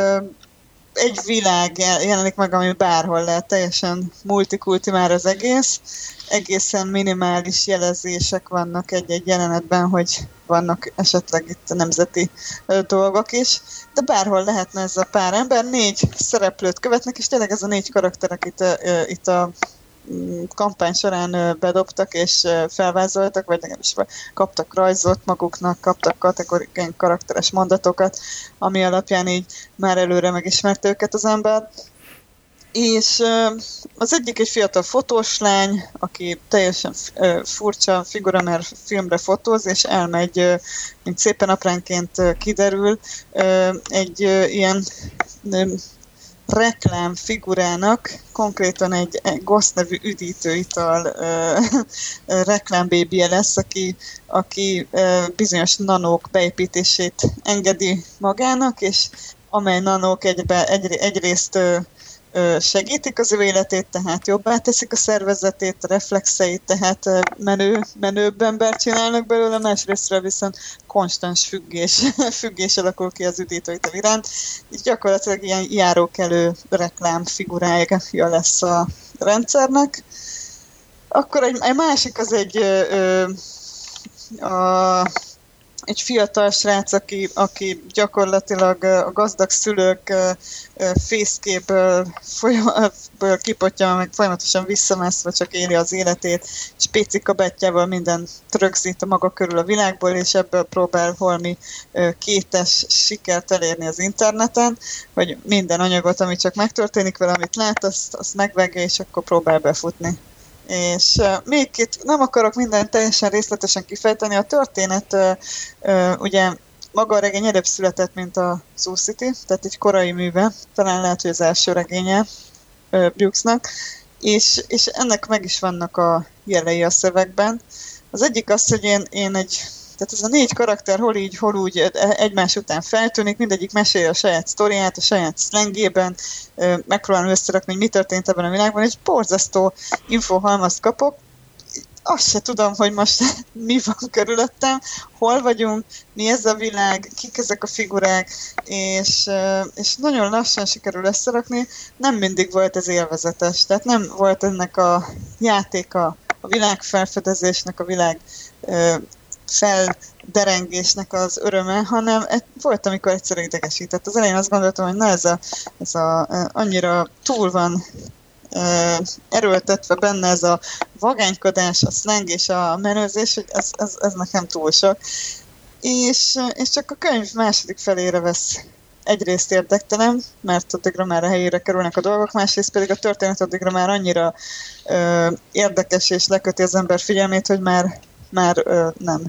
egy világ jelenik meg, ami bárhol lehet, teljesen multikulti már az egész, egészen minimális jelezések vannak egy-egy jelenetben, hogy vannak esetleg itt a nemzeti dolgok is, de bárhol lehetne ez a pár ember, négy szereplőt követnek, és tényleg ez a négy karakter, akit itt a kampány során bedobtak és felvázoltak, vagy is kaptak rajzot maguknak, kaptak kategórikai karakteres mondatokat, ami alapján így már előre megismerte őket az ember. És az egyik egy fiatal fotós lány, aki teljesen furcsa figura, mert filmre fotóz, és elmegy, mint szépen apránként kiderül, egy ilyen reklám figurának, konkrétan egy GOSZ nevű üdítőital reklámbébie lesz, aki, aki bizonyos nanók beépítését engedi magának, és amely nanók egybe, egy, egyrészt segítik az ő életét, tehát jobbá teszik a szervezetét, a reflexeit, tehát menő, menőbb ember csinálnak belőle, másrésztről viszont konstans függés, függés alakul ki az üdítőital iránt. Így gyakorlatilag ilyen járókelő reklám figurája lesz a rendszernek. Akkor egy, egy másik az egy ö, ö, a egy fiatal srác, aki, aki gyakorlatilag a gazdag szülők fészkéből kipotja, meg folyamatosan visszamászva csak éli az életét, és pécika betyával minden rögzít a maga körül a világból, és ebből próbál holmi kétes sikert elérni az interneten, hogy minden anyagot, ami csak megtörténik vele, amit lát, azt, azt megvegye, és akkor próbál befutni. És még itt nem akarok mindent teljesen részletesen kifejteni, a történet ugye maga a regény előbb született, mint a Zoo City, tehát egy korai műve, talán lehet, hogy az első regénye Brooksnak, és, és ennek meg is vannak a jelei a szövegben. Az egyik az, hogy én, én egy tehát ez a négy karakter hol így, hol úgy e, egymás után feltűnik, mindegyik mesél a saját sztoriát, a saját szlengében, megpróbálom összerakni, hogy mi történt ebben a világban, egy borzasztó infohalmazt kapok, azt se tudom, hogy most mi van körülöttem, hol vagyunk, mi ez a világ, kik ezek a figurák, és, és nagyon lassan sikerül összerakni. Nem mindig volt ez élvezetes, tehát nem volt ennek a játéka, a világ felfedezésnek, a világ felderengésnek az öröme, hanem volt, amikor egyszer idegesített. Az elején azt gondoltam, hogy na ez a, ez a annyira túl van erőltetve benne ez a vagánykodás, a slang és a menőzés, hogy ez, ez, ez nekem túl sok. És, és csak a könyv második felére vesz egyrészt érdektelen, mert addigra már a helyére kerülnek a dolgok, másrészt pedig a történet addigra már annyira ö, érdekes és leköti az ember figyelmét, hogy már, már ö, nem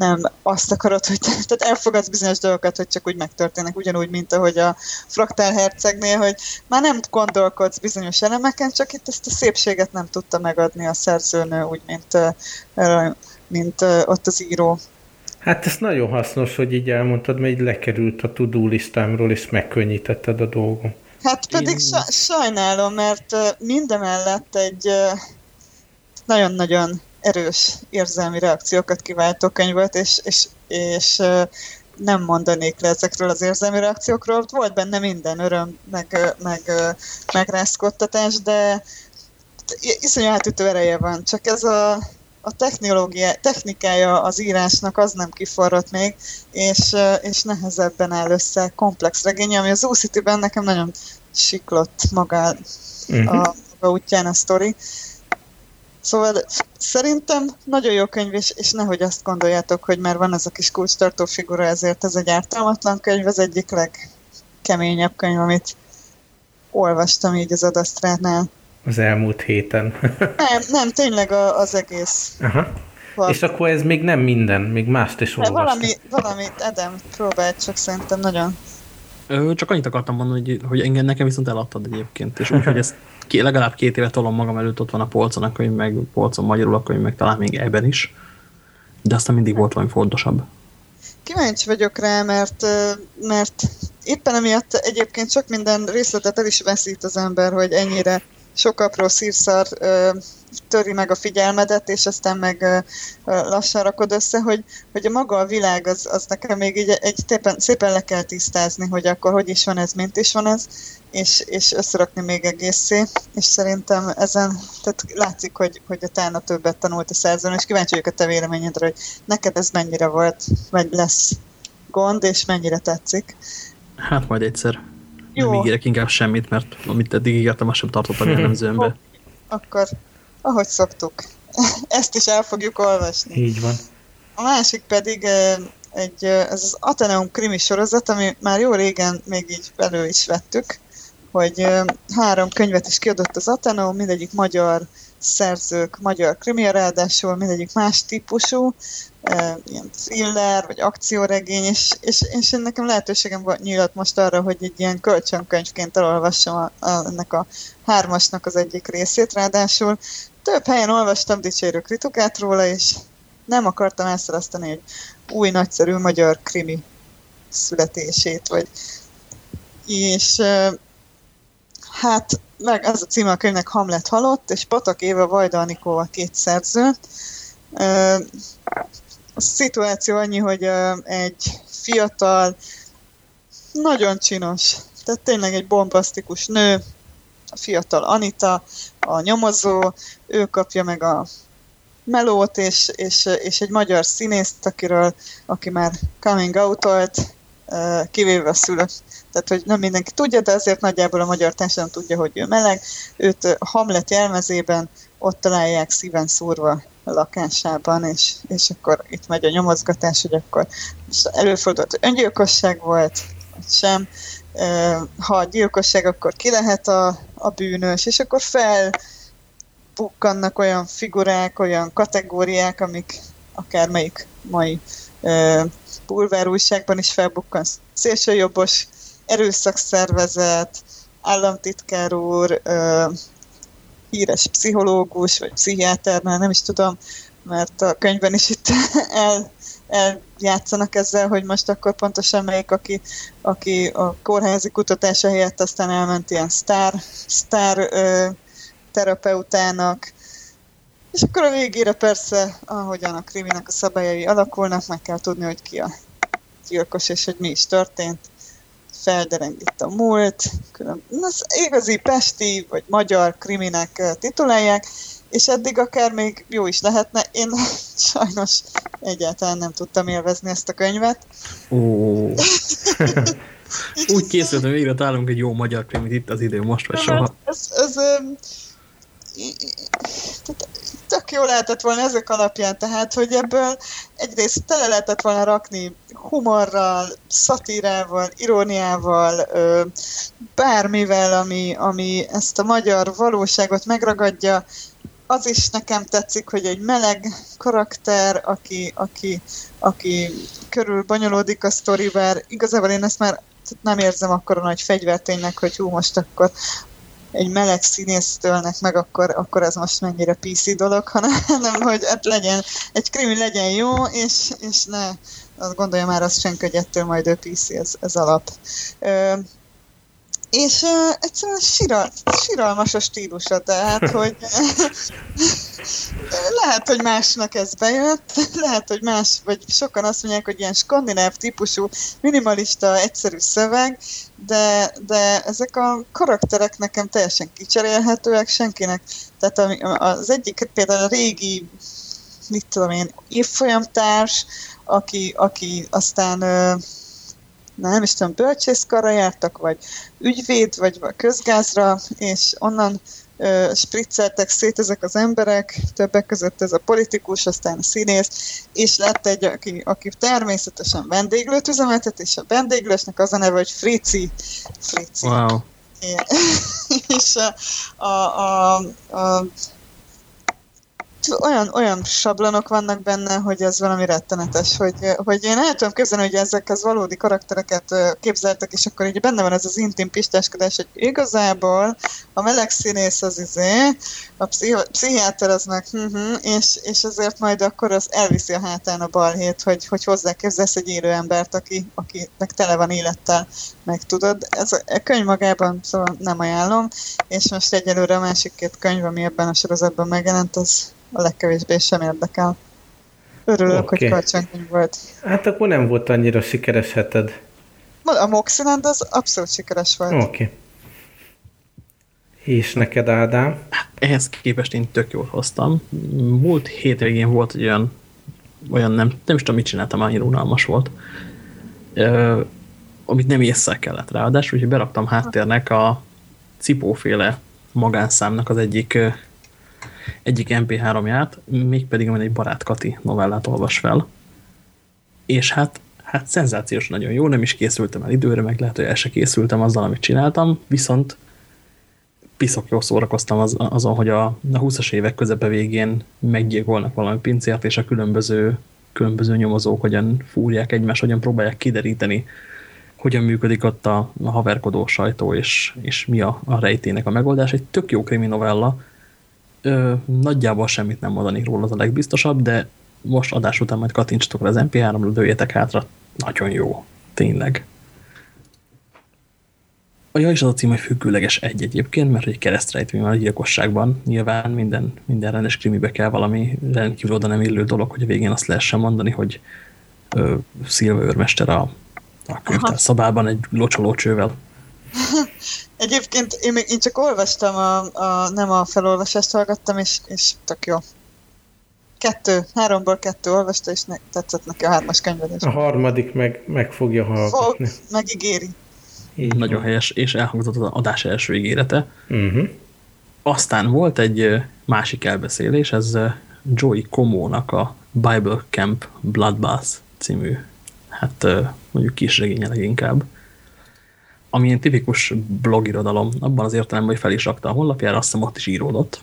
nem azt akarod, hogy tehát elfogadsz bizonyos dolgokat, hogy csak úgy megtörténnek, ugyanúgy, mint ahogy a Fraktál hercegnél, hogy már nem gondolkodsz bizonyos elemeken, csak itt ezt a szépséget nem tudta megadni a szerzőnő, úgy, mint, mint ott az író. Hát ez nagyon hasznos, hogy így elmondtad, mert így lekerült a tudó listámról, és megkönnyítetted a dolgom. Hát pedig Én... sajnálom, mert mindemellett egy nagyon-nagyon erős érzelmi reakciókat kiváltó könyv volt, és, és, és nem mondanék le ezekről az érzelmi reakciókról. Volt benne minden öröm, meg, meg megrázkodtatás, de iszonyú átütő ereje van. Csak ez a, a technológia, technikája az írásnak az nem kiforrott még, és, és nehezebben áll össze komplex regény, ami az UCT-ben nekem nagyon siklott maga uh-huh. a, a útján a sztori. Szóval szerintem nagyon jó könyv, és, és nehogy azt gondoljátok, hogy már van ez a kis kulcstartó figura, ezért ez egy ártalmatlan könyv, az egyik legkeményebb könyv, amit olvastam így az adasztrátnál. Az elmúlt héten. nem, nem, tényleg a, az egész. Aha. Van. És akkor ez még nem minden, még mást is olvastam. Valami, valamit Edem próbált, csak szerintem nagyon. Ö, csak annyit akartam mondani, hogy, hogy engem nekem viszont eladtad egyébként, és úgyhogy ezt legalább két éve tolom magam előtt, ott van a polcon a könyv, meg polcon magyarul a könyv, meg talán még ebben is, de aztán mindig volt valami fontosabb. Kíváncsi vagyok rá, mert, mert éppen emiatt egyébként sok minden részletet el is veszít az ember, hogy ennyire sok apró szírszar töri meg a figyelmedet, és aztán meg lassan rakod össze, hogy, hogy a maga a világ, az, az nekem még így egy szépen, szépen le kell tisztázni, hogy akkor hogy is van ez, mint is van ez, és, és összerakni még egészé, és szerintem ezen, tehát látszik, hogy, hogy a Tána többet tanult a szerzőn, és kíváncsi vagyok a te véleményedre, hogy neked ez mennyire volt, vagy lesz gond, és mennyire tetszik. Hát majd egyszer. Jó. Nem ígérek inkább semmit, mert amit eddig ígértem, azt sem tartottam jellemzőmbe. Akkor, ahogy szoktuk, ezt is el fogjuk olvasni. Így van. A másik pedig egy, ez az Ateneum krimi sorozat, ami már jó régen még így elő is vettük, hogy három könyvet is kiadott az Ateneum, mindegyik magyar szerzők, magyar krimi, ráadásul mindegyik más típusú, ilyen thriller, vagy akcióregény, és, és, és én nekem lehetőségem nyílt most arra, hogy egy ilyen kölcsönkönyvként elolvassam a, a, ennek a hármasnak az egyik részét, ráadásul több helyen olvastam dicsérő kritikát róla, és nem akartam elszereszteni egy új nagyszerű magyar krimi születését, vagy és hát meg az a címe a könyvnek Hamlet halott, és Patak Éva Vajda Anikó a két szerző. A szituáció annyi, hogy egy fiatal, nagyon csinos, tehát tényleg egy bombasztikus nő, a fiatal Anita, a nyomozó, ő kapja meg a melót, és, és, és egy magyar színészt, akiről, aki már coming out-olt, kivéve a szülött. Tehát, hogy nem mindenki tudja, de azért nagyjából a magyar társadalom tudja, hogy ő meleg. Őt Hamlet jelmezében ott találják szíven szúrva a lakásában, és, és akkor itt megy a nyomozgatás, hogy akkor előfordult, hogy öngyilkosság volt, sem. Ha a gyilkosság, akkor ki lehet a, a bűnös, és akkor fel bukkannak olyan figurák, olyan kategóriák, amik akármelyik mai bulvár újságban is felbukkan. Szélsőjobbos erőszakszervezet, államtitkár úr, híres pszichológus, vagy pszichiáter, nem is tudom, mert a könyvben is itt el, eljátszanak ezzel, hogy most akkor pontosan melyik, aki, aki a kórházi kutatása helyett aztán elment ilyen sztár, sztár ö, terapeutának, és akkor a végére persze, ahogyan a kriminek a szabályai alakulnak, meg kell tudni, hogy ki a gyilkos, és hogy mi is történt. Feldereng itt a múlt, külön, az igazi pesti vagy magyar kriminek titulálják, és eddig akár még jó is lehetne. Én sajnos egyáltalán nem tudtam élvezni ezt a könyvet. Ó. Úgy készült, hogy végre találunk egy jó magyar krimit itt az idő most, vagy soha. Ez, ez, ez tök jó lehetett volna ezek alapján, tehát, hogy ebből egyrészt tele lehetett volna rakni humorral, szatírával, iróniával, bármivel, ami, ami ezt a magyar valóságot megragadja. Az is nekem tetszik, hogy egy meleg karakter, aki, aki, aki körül bonyolódik a sztori, bár igazából én ezt már nem érzem akkor a nagy fegyverténynek, hogy hú, most akkor egy meleg színésztőlnek meg, akkor, akkor ez most mennyire PC dolog, hanem hogy hát legyen, egy krimi legyen jó, és, és ne azt gondolja már azt senki, hogy ettől majd ő PC, ez, ez alap. Ö, és uh, egyszerűen siral, siralmas a stílusa, tehát, hogy lehet, hogy másnak ez bejött, lehet, hogy más, vagy sokan azt mondják, hogy ilyen skandináv típusú, minimalista, egyszerű szöveg, de, de ezek a karakterek nekem teljesen kicserélhetőek senkinek. Tehát az egyik például a régi mit tudom én, évfolyamtárs, aki, aki aztán nem is tudom, bölcsészkarra jártak, vagy ügyvéd, vagy közgázra, és onnan spricceltek szét ezek az emberek, többek között ez a politikus, aztán a színész, és lett egy, aki, aki természetesen vendéglőt üzemeltet, és a vendéglősnek az a neve, hogy Frici. Frici. Wow. és a, a, a, a olyan, olyan sablonok vannak benne, hogy ez valami rettenetes, hogy, hogy én el tudom képzelni, hogy ezekhez valódi karaktereket képzeltek, és akkor így benne van ez az intim pistáskodás, hogy igazából a meleg színész az izé, a pszichiáter az meg, uh-huh, és, és ezért majd akkor az elviszi a hátán a balhét, hogy, hogy hozzá képzelsz egy élő embert, aki, akinek tele van élettel, meg tudod. Ez a, a könyv magában szóval nem ajánlom, és most egyelőre a másik két könyv, ami ebben a sorozatban megjelent, az a legkevésbé sem érdekel. Örülök, okay. hogy kölcsönkönyv volt. Hát akkor nem volt annyira sikeres heted. A Moxiland az abszolút sikeres volt. Oké. Okay. És neked, Ádám? Ehhez képest én tök jól hoztam. Múlt hétvégén volt egy olyan, olyan nem, nem is tudom, mit csináltam, annyira unalmas volt, ö, amit nem észre kellett ráadásul, úgyhogy beraktam háttérnek a cipóféle magánszámnak az egyik egyik MP3-ját, mégpedig amin egy barát Kati novellát olvas fel. És hát, hát szenzációs nagyon jó, nem is készültem el időre, meg lehet, hogy el se készültem azzal, amit csináltam, viszont piszok jól szórakoztam az, azon, hogy a, a 20-as évek közepe végén meggyilkolnak valami pincért, és a különböző, különböző nyomozók hogyan fúrják egymást, hogyan próbálják kideríteni, hogyan működik ott a, a haverkodó sajtó, és, és mi a, a rejtének a megoldás. Egy tök jó krimi novella, Ö, nagyjából semmit nem mondanék róla, az a legbiztosabb, de most adás után majd kattintsatok az MP3-ra, lőjetek hátra. Nagyon jó. Tényleg. A ja, is az a cím, hogy függőleges egy egyébként, mert egy keresztrejtmény van a gyilkosságban. Nyilván minden, minden rendes krimibe kell valami rendkívül oda nem illő dolog, hogy a végén azt lehessen mondani, hogy ö, Szilva őrmester a, a könyvtár szabában egy locsolócsővel Egyébként én, még, én csak olvastam, a, a, nem a felolvasást hallgattam, és, és tök jó. Kettő, háromból kettő olvasta, és ne, tetszett neki a hármas könyvedés. A harmadik meg, meg fogja hallgatni. Fog, megígéri. Így Nagyon van. helyes, és elhangzott az adás első ígérete. Uh-huh. Aztán volt egy másik elbeszélés, ez Joey Komónak a Bible Camp Bloodbath című, hát mondjuk kisregénye leginkább ami ilyen tipikus blogirodalom, abban az értelemben, hogy fel is rakta a honlapjára, azt hiszem ott is íródott.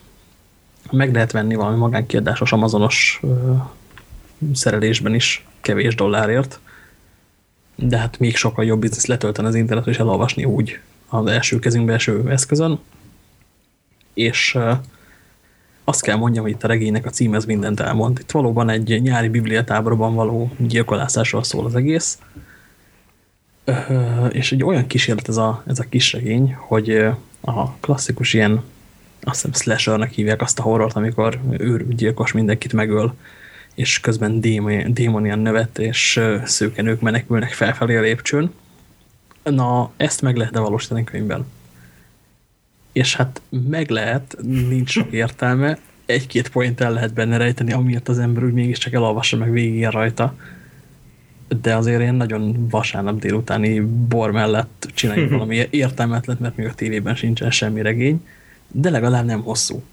Meg lehet venni valami magánkiadásos amazonos ö, szerelésben is kevés dollárért, de hát még sokkal jobb biznisz letölteni az internetre és elolvasni úgy az első kezünkbe eső eszközön. És ö, azt kell mondjam, hogy itt a regénynek a cím ez mindent elmond. Itt valóban egy nyári bibliatáborban való gyilkolászásról szól az egész, és egy olyan kísérlet ez a, ez a kisregény, hogy a klasszikus ilyen, azt hiszem slashernek hívják azt a horrort, amikor őrgyilkos mindenkit megöl, és közben démon, démon ilyen növet, és szőkenők menekülnek felfelé a lépcsőn. Na, ezt meg lehet valósítani könyvben. És hát meg lehet, nincs sok értelme, egy-két point el lehet benne rejteni, amiért az ember úgy mégiscsak elolvassa meg végig rajta de azért ilyen nagyon vasárnap délutáni bor mellett csináljuk valami értelmetlen, mert még a tévében sincsen semmi regény, de legalább nem hosszú.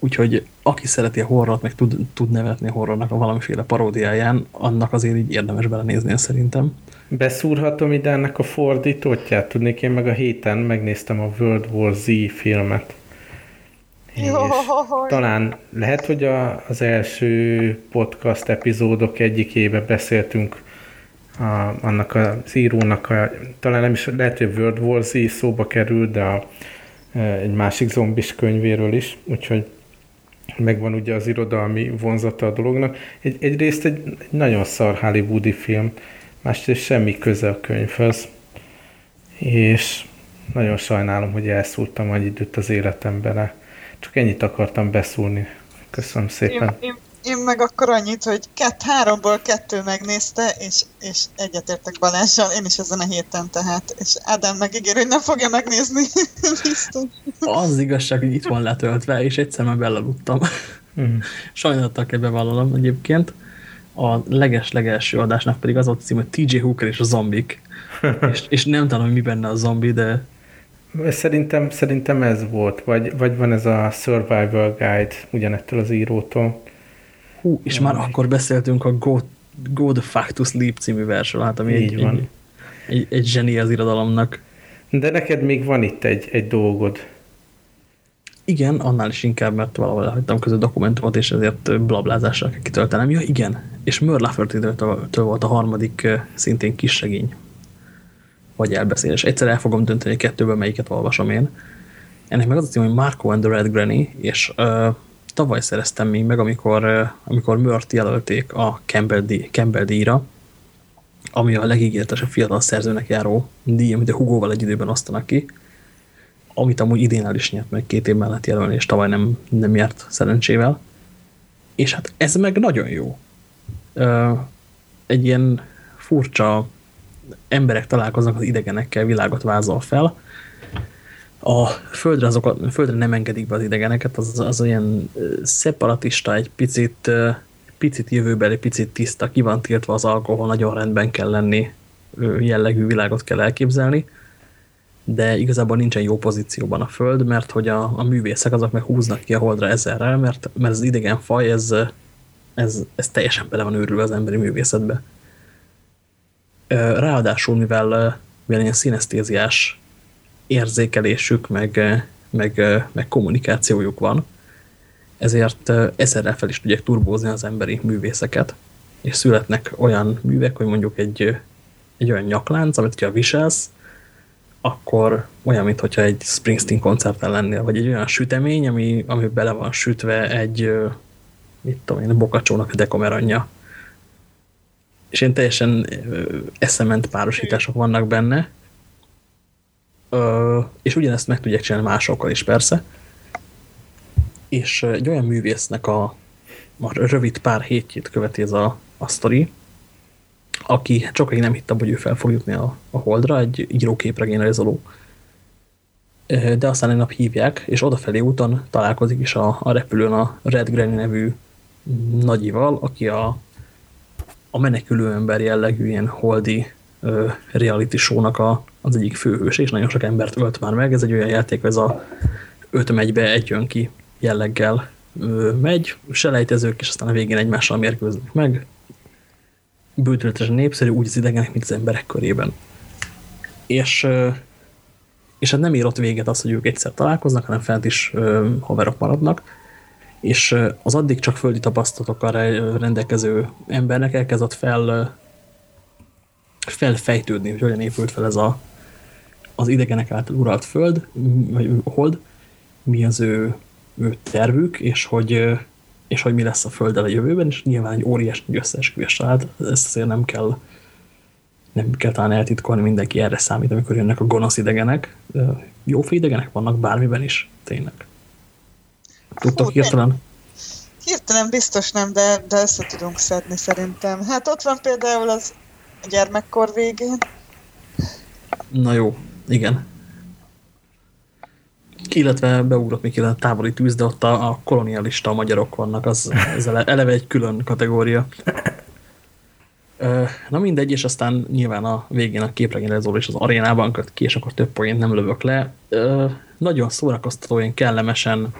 Úgyhogy aki szereti a horrort, meg tud, tud nevetni a horrornak a valamiféle paródiáján, annak azért így érdemes belenézni szerintem. Beszúrhatom ide ennek a fordítótját? Tudnék én meg a héten megnéztem a World War Z filmet. És talán lehet, hogy a, az első podcast epizódok egyikébe beszéltünk a, annak az írónak, a, talán nem is lehet, hogy World War Z szóba került, de a, e, egy másik zombis könyvéről is, úgyhogy megvan ugye az irodalmi vonzata a dolognak. Egy, egyrészt egy, egy nagyon szar hollywoodi film, másrészt semmi köze a könyvhöz, és nagyon sajnálom, hogy elszúrtam annyi időt az életemben csak ennyit akartam beszúrni. Köszönöm szépen. Én, én, én meg akkor annyit, hogy kett, háromból kettő megnézte, és, és egyetértek Balázsjal, én is ezen a héten tehát, és Ádám megígér, hogy nem fogja megnézni. Az igazság, hogy itt van letöltve, és egyszer már beleludtam. Mm. Sajnálattal kell bevállalom egyébként. A leges-legelső adásnak pedig az volt cím, hogy TJ Hooker és a zombik. és, és nem tudom, hogy mi benne a zombi, de... Szerintem, szerintem ez volt, vagy, vagy van ez a Survival Guide ugyanettől az írótól. Hú, és már akkor beszéltünk a Go, Go the Fuck to Sleep című versről, hát ami Így egy, van. Egy, egy, egy zseni az irodalomnak. De neked még van itt egy, egy dolgod. Igen, annál is inkább, mert valahol elhagytam között dokumentumot, és ezért blablázással kell kitöltenem. Ja, igen, és Mör Lafferty-től volt a harmadik szintén kis segény. Vagy elbeszélés. Egyszer el fogom dönteni kettőből, melyiket olvasom én. Ennek meg az a cím, hogy Marco and the Red Granny, és uh, tavaly szereztem még meg, amikor, uh, amikor Mört jelölték a Campbell, Campbell díjra, ami a legígéretesebb fiatal szerzőnek járó díj, amit a Hugo-val egy időben osztanak ki, amit amúgy idén el is nyert meg két év mellett jelölni, és tavaly nem, nem járt szerencsével. És hát ez meg nagyon jó. Egy ilyen furcsa emberek találkoznak az idegenekkel, világot vázol fel. A földre, azokat, földre nem engedik be az idegeneket, az, az olyan szeparatista, egy picit, picit jövőbeli, picit tiszta, ki van tiltva az alkohol, nagyon rendben kell lenni, jellegű világot kell elképzelni de igazából nincsen jó pozícióban a Föld, mert hogy a, a művészek azok meg húznak ki a Holdra ezerrel, mert, mert az idegen faj, ez, ez, ez teljesen bele van őrülve az emberi művészetbe. Ráadásul, mivel, mivel ilyen szinesztéziás érzékelésük, meg, meg, meg kommunikációjuk van, ezért ezerrel fel is tudják turbózni az emberi művészeket, és születnek olyan művek, hogy mondjuk egy, egy olyan nyaklánc, amit ha viselsz, akkor olyan, mintha egy Springsteen koncerten lennél, vagy egy olyan sütemény, ami, ami bele van sütve egy, mit tudom én, bokacsónak a dekomeranyja. És én teljesen eszement párosítások vannak benne, és ugyanezt meg tudják csinálni másokkal is persze. És egy olyan művésznek a, a rövid pár hétjét követi ez a, a sztori, aki sokáig nem hittem, hogy ő fel fog jutni a, a Holdra, egy íróképregény rajzoló. De aztán egy nap hívják, és odafelé úton találkozik is a, a repülőn a Red Granny nevű nagyival, aki a, a menekülő ember jellegű ilyen holdi ö, reality show-nak a, az egyik főhős, és nagyon sok embert ölt már meg. Ez egy olyan játék, ez a öt megy be, egy jön ki jelleggel ö, megy, selejtezők, és aztán a végén egymással mérkőznek meg, bőtöltesen népszerű, úgy az idegenek, mint az emberek körében. És, és hát nem ír ott véget az, hogy ők egyszer találkoznak, hanem fent is haverok maradnak, és az addig csak földi tapasztalatokkal rendelkező embernek elkezdett fel felfejtődni, hogy hogyan épült fel ez a, az idegenek által uralt föld, vagy hold, mi az ő, ő tervük, és hogy és hogy mi lesz a Földdel a jövőben, és nyilván egy óriás nagy összeesküvés család, ezt azért nem kell nem kell talán eltitkolni, mindenki erre számít, amikor jönnek a gonosz idegenek. Jó idegenek vannak bármiben is, tényleg. Tudtok hirtelen? Hirtelen biztos nem, de, de össze tudunk szedni szerintem. Hát ott van például az a gyermekkor végén. Na jó, igen illetve beugrott még a távoli tűz, de ott a, a kolonialista magyarok vannak, az, az eleve egy külön kategória. Na mindegy, és aztán nyilván a végén a képregényrezol és az arénában köt ki, és akkor több poént nem lövök le. Nagyon szórakoztató, ilyen kellemesen,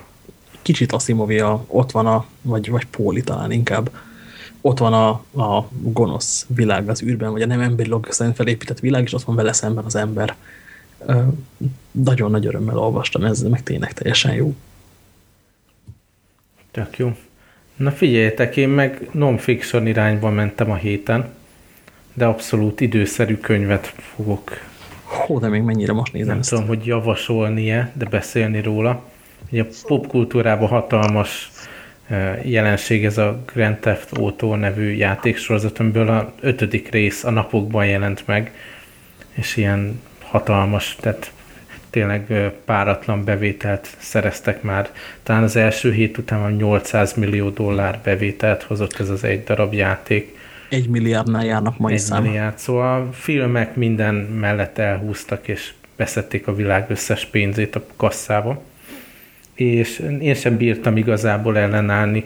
kicsit Asimovia, ott van a, vagy, vagy Póli talán inkább, ott van a, a gonosz világ az űrben, vagy a nem emberi logika szerint felépített világ, és ott van vele szemben az ember nagyon nagy örömmel olvastam, ez meg tényleg teljesen jó. Tök jó. Na figyeljetek, én meg non-fiction irányba mentem a héten, de abszolút időszerű könyvet fogok. Hó, de még mennyire most nézem Nem ezt. tudom, hogy javasolni-e, de beszélni róla. Ugye a popkultúrában hatalmas jelenség ez a Grand Theft Auto nevű játéksorozat, amiből a ötödik rész a napokban jelent meg, és ilyen hatalmas, tehát tényleg páratlan bevételt szereztek már. Talán az első hét után van 800 millió dollár bevételt hozott ez az egy darab játék. Egy milliárdnál járnak mai egy milliárd. Szóval a filmek minden mellett elhúztak, és beszették a világ összes pénzét a kasszába. És én sem bírtam igazából ellenállni,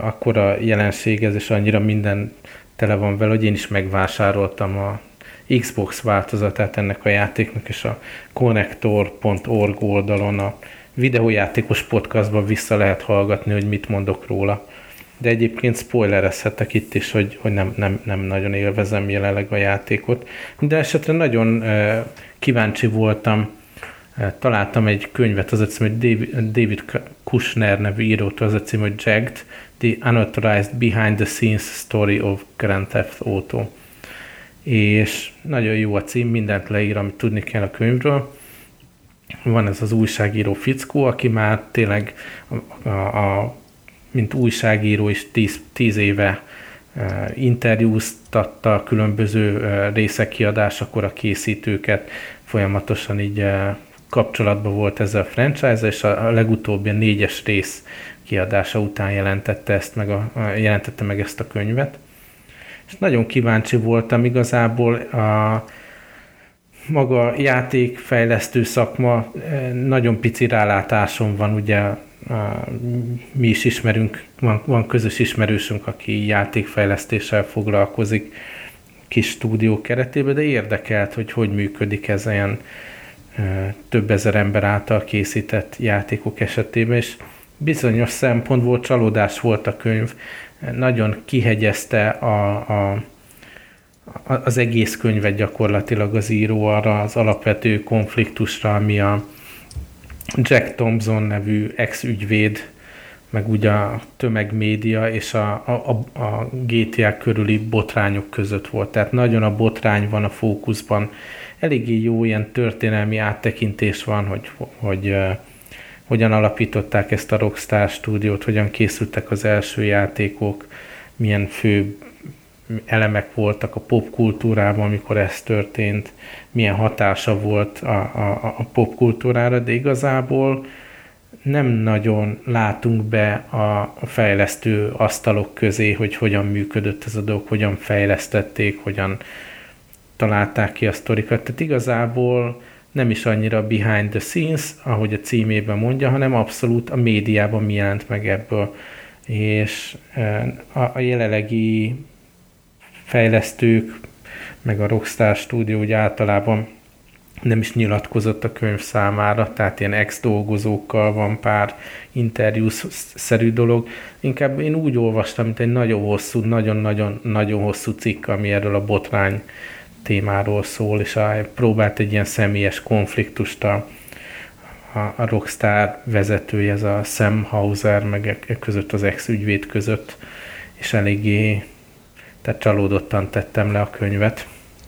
akkor a jelenséghez, és annyira minden tele van vele, hogy én is megvásároltam a Xbox változatát ennek a játéknak, és a connector.org oldalon a videójátékos podcastban vissza lehet hallgatni, hogy mit mondok róla. De egyébként spoilerezhetek itt is, hogy, hogy nem, nem, nem nagyon élvezem jelenleg a játékot. De esetre nagyon kíváncsi voltam, találtam egy könyvet, az a cím, hogy David, Kushner nevű írótól, az a cím, hogy Jagged, The Unauthorized Behind the Scenes Story of Grand Theft Auto. És nagyon jó a cím, mindent leír, amit tudni kell a könyvről. Van ez az újságíró fickó, aki már tényleg a, a, a mint újságíró is tíz, tíz éve e, interjúztatta különböző e, részek kiadásakor a készítőket, folyamatosan így e, kapcsolatban volt ezzel a franchise és a legutóbbi a négyes rész kiadása után jelentette, ezt meg a, jelentette meg ezt a könyvet. És nagyon kíváncsi voltam igazából a maga játékfejlesztő szakma, nagyon pici rálátásom van, ugye mi is ismerünk, van, van közös ismerősünk, aki játékfejlesztéssel foglalkozik kis stúdió keretében, de érdekelt, hogy hogy működik ez ilyen több ezer ember által készített játékok esetében, és bizonyos szempontból csalódás volt a könyv. Nagyon kihegyezte a, a, az egész könyvet gyakorlatilag az író arra az alapvető konfliktusra, ami a Jack Thompson nevű ex-ügyvéd, meg ugye a tömegmédia és a, a, a GTA körüli botrányok között volt. Tehát nagyon a botrány van a fókuszban. Eléggé jó ilyen történelmi áttekintés van, hogy, hogy hogyan alapították ezt a Rockstar stúdiót, hogyan készültek az első játékok, milyen fő elemek voltak a popkultúrában, amikor ez történt, milyen hatása volt a, a, a popkultúrára, de igazából nem nagyon látunk be a fejlesztő asztalok közé, hogy hogyan működött ez a dolog, hogyan fejlesztették, hogyan találták ki a sztorikat. Tehát igazából nem is annyira behind the scenes, ahogy a címében mondja, hanem abszolút a médiában mi jelent meg ebből. És a, a jelenlegi fejlesztők, meg a Rockstar stúdió úgy általában nem is nyilatkozott a könyv számára, tehát ilyen ex-dolgozókkal van pár interjúszerű dolog. Inkább én úgy olvastam, mint egy nagyon hosszú, nagyon-nagyon-nagyon hosszú cikk, ami erről a botrány témáról szól, és a, próbált egy ilyen személyes konfliktust a, a, a Rockstar vezetője, ez a Sam Hauser, meg e, e között az ex-ügyvéd között, és eléggé tehát csalódottan tettem le a könyvet.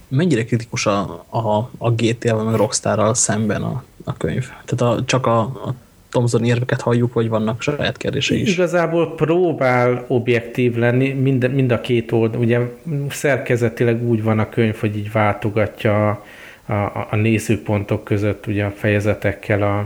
Mennyire kritikus a, a, a GTA-val, meg Rockstarral szemben a, a könyv? Tehát a, csak a, a Thomson érveket halljuk, vagy vannak saját kérdései is? Igazából próbál objektív lenni, mind, mind a két oldal. Ugye szerkezetileg úgy van a könyv, hogy így váltogatja a, a, a nézőpontok között, ugye a fejezetekkel a,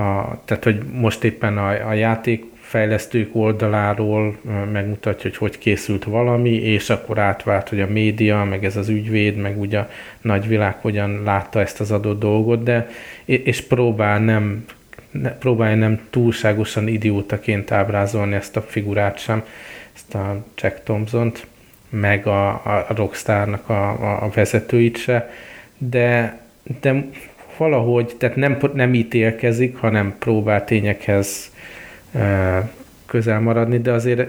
a tehát hogy most éppen a, a játék fejlesztők oldaláról megmutatja, hogy hogy készült valami, és akkor átvált, hogy a média, meg ez az ügyvéd, meg ugye a nagyvilág hogyan látta ezt az adott dolgot, de és próbál nem próbálja nem túlságosan idiótaként ábrázolni ezt a figurát sem, ezt a Jack Thompson-t, meg a, a Rockstarnak a, a, a vezetőit se, de, de valahogy, tehát nem, nem ítélkezik, hanem próbál tényekhez e, közel maradni, de azért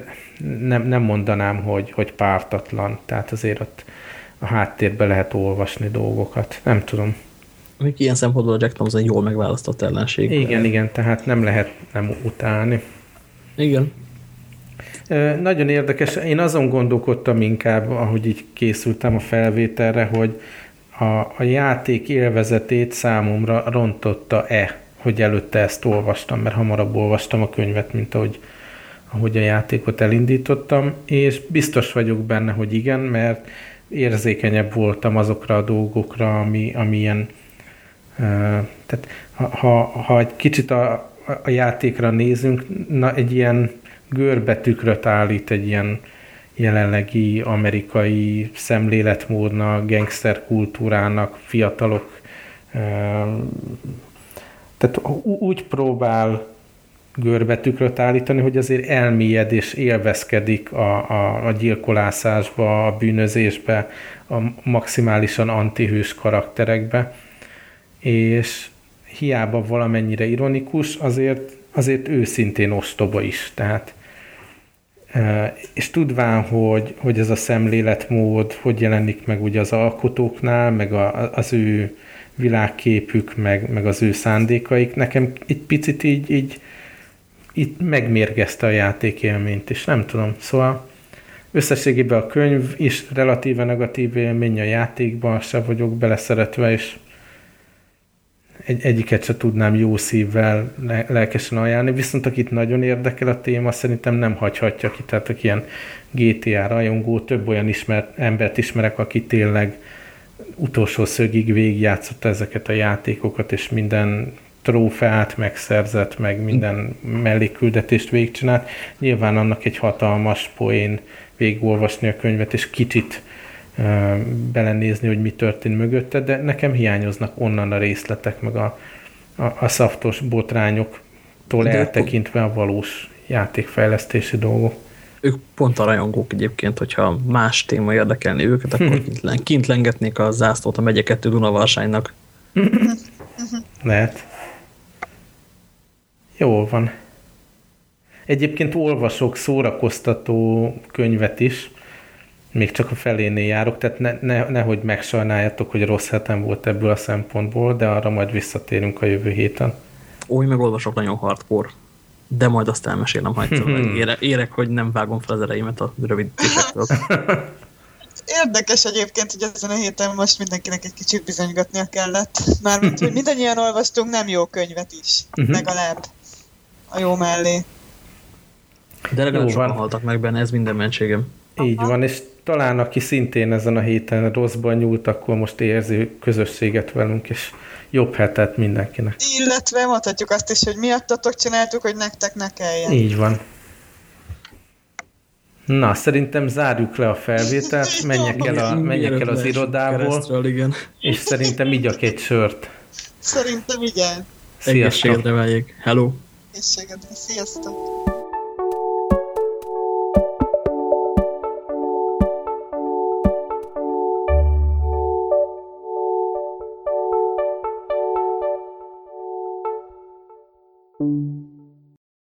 nem, nem mondanám, hogy, hogy pártatlan, tehát azért ott a háttérbe lehet olvasni dolgokat. Nem tudom. Még ilyen szempontból a Jack Thompson jól megválasztott ellenség. Igen, igen, tehát nem lehet nem utálni. Igen. Nagyon érdekes. Én azon gondolkodtam inkább, ahogy így készültem a felvételre, hogy a, a játék élvezetét számomra rontotta-e, hogy előtte ezt olvastam, mert hamarabb olvastam a könyvet, mint ahogy, ahogy a játékot elindítottam, és biztos vagyok benne, hogy igen, mert érzékenyebb voltam azokra a dolgokra, ami, ami ilyen tehát ha, ha egy kicsit a, a játékra nézünk, na egy ilyen görbetükröt állít egy ilyen jelenlegi amerikai szemléletmódnak, gangster kultúrának, fiatalok tehát úgy próbál görbetükröt állítani, hogy azért elmélyed és élvezkedik a, a, a gyilkolászásba, a bűnözésbe, a maximálisan antihős karakterekbe, és hiába valamennyire ironikus, azért, azért őszintén ostoba is. Tehát, és tudván, hogy, hogy ez a szemléletmód hogy jelenik meg ugye az alkotóknál, meg a, az ő világképük, meg, meg az ő szándékaik, nekem egy picit így, így itt megmérgezte a játékélményt, és nem tudom, szóval összességében a könyv is relatíve negatív élmény, a játékban se vagyok beleszeretve, és egy, egyiket se tudnám jó szívvel le, lelkesen ajánlani, viszont akit nagyon érdekel a téma, szerintem nem hagyhatja ki, tehát aki ilyen GTA rajongó, több olyan ismer, embert ismerek, aki tényleg utolsó szögig végigjátszotta ezeket a játékokat, és minden trófeát megszerzett, meg minden melléküldetést végigcsinált. Nyilván annak egy hatalmas poén végigolvasni a könyvet, és kicsit belenézni, hogy mi történt mögötte, de nekem hiányoznak onnan a részletek, meg a, a, a szaftos botrányoktól de eltekintve a valós játékfejlesztési dolgok. Ők pont a rajongók egyébként, hogyha más téma érdekelni őket, akkor kint, kint lengetnék a zászlót a megye 2 Dunavarsánynak. Lehet. Jó van. Egyébként olvasok szórakoztató könyvet is, még csak a felénél járok, tehát ne, ne, nehogy megsajnáljátok, hogy rossz hetem volt ebből a szempontból, de arra majd visszatérünk a jövő héten. Ó, meg olvasok nagyon hardcore, de majd azt elmesélem, ha egyszer ére, érek, hogy nem vágom fel az ereimet a rövidítésektől. Érdekes egyébként, hogy ezen a héten most mindenkinek egy kicsit bizonygatnia kellett. Mármint, hogy mindannyian olvastunk nem jó könyvet is, -huh. legalább a jó mellé. De legalább sokan haltak meg benne, ez minden mentségem. Így Aha. van, és talán aki szintén ezen a héten rosszban nyúlt, akkor most érzi közösséget velünk, és jobb hetet mindenkinek. Illetve mondhatjuk azt is, hogy miattatok csináltuk, hogy nektek ne kelljen. Így van. Na, szerintem zárjuk le a felvételt, menjek el, a, menjek el az irodából, igen. és szerintem igyak egy sört. Szerintem igen. Egészségedre váljék. Hello! Egészségedre, sziasztok!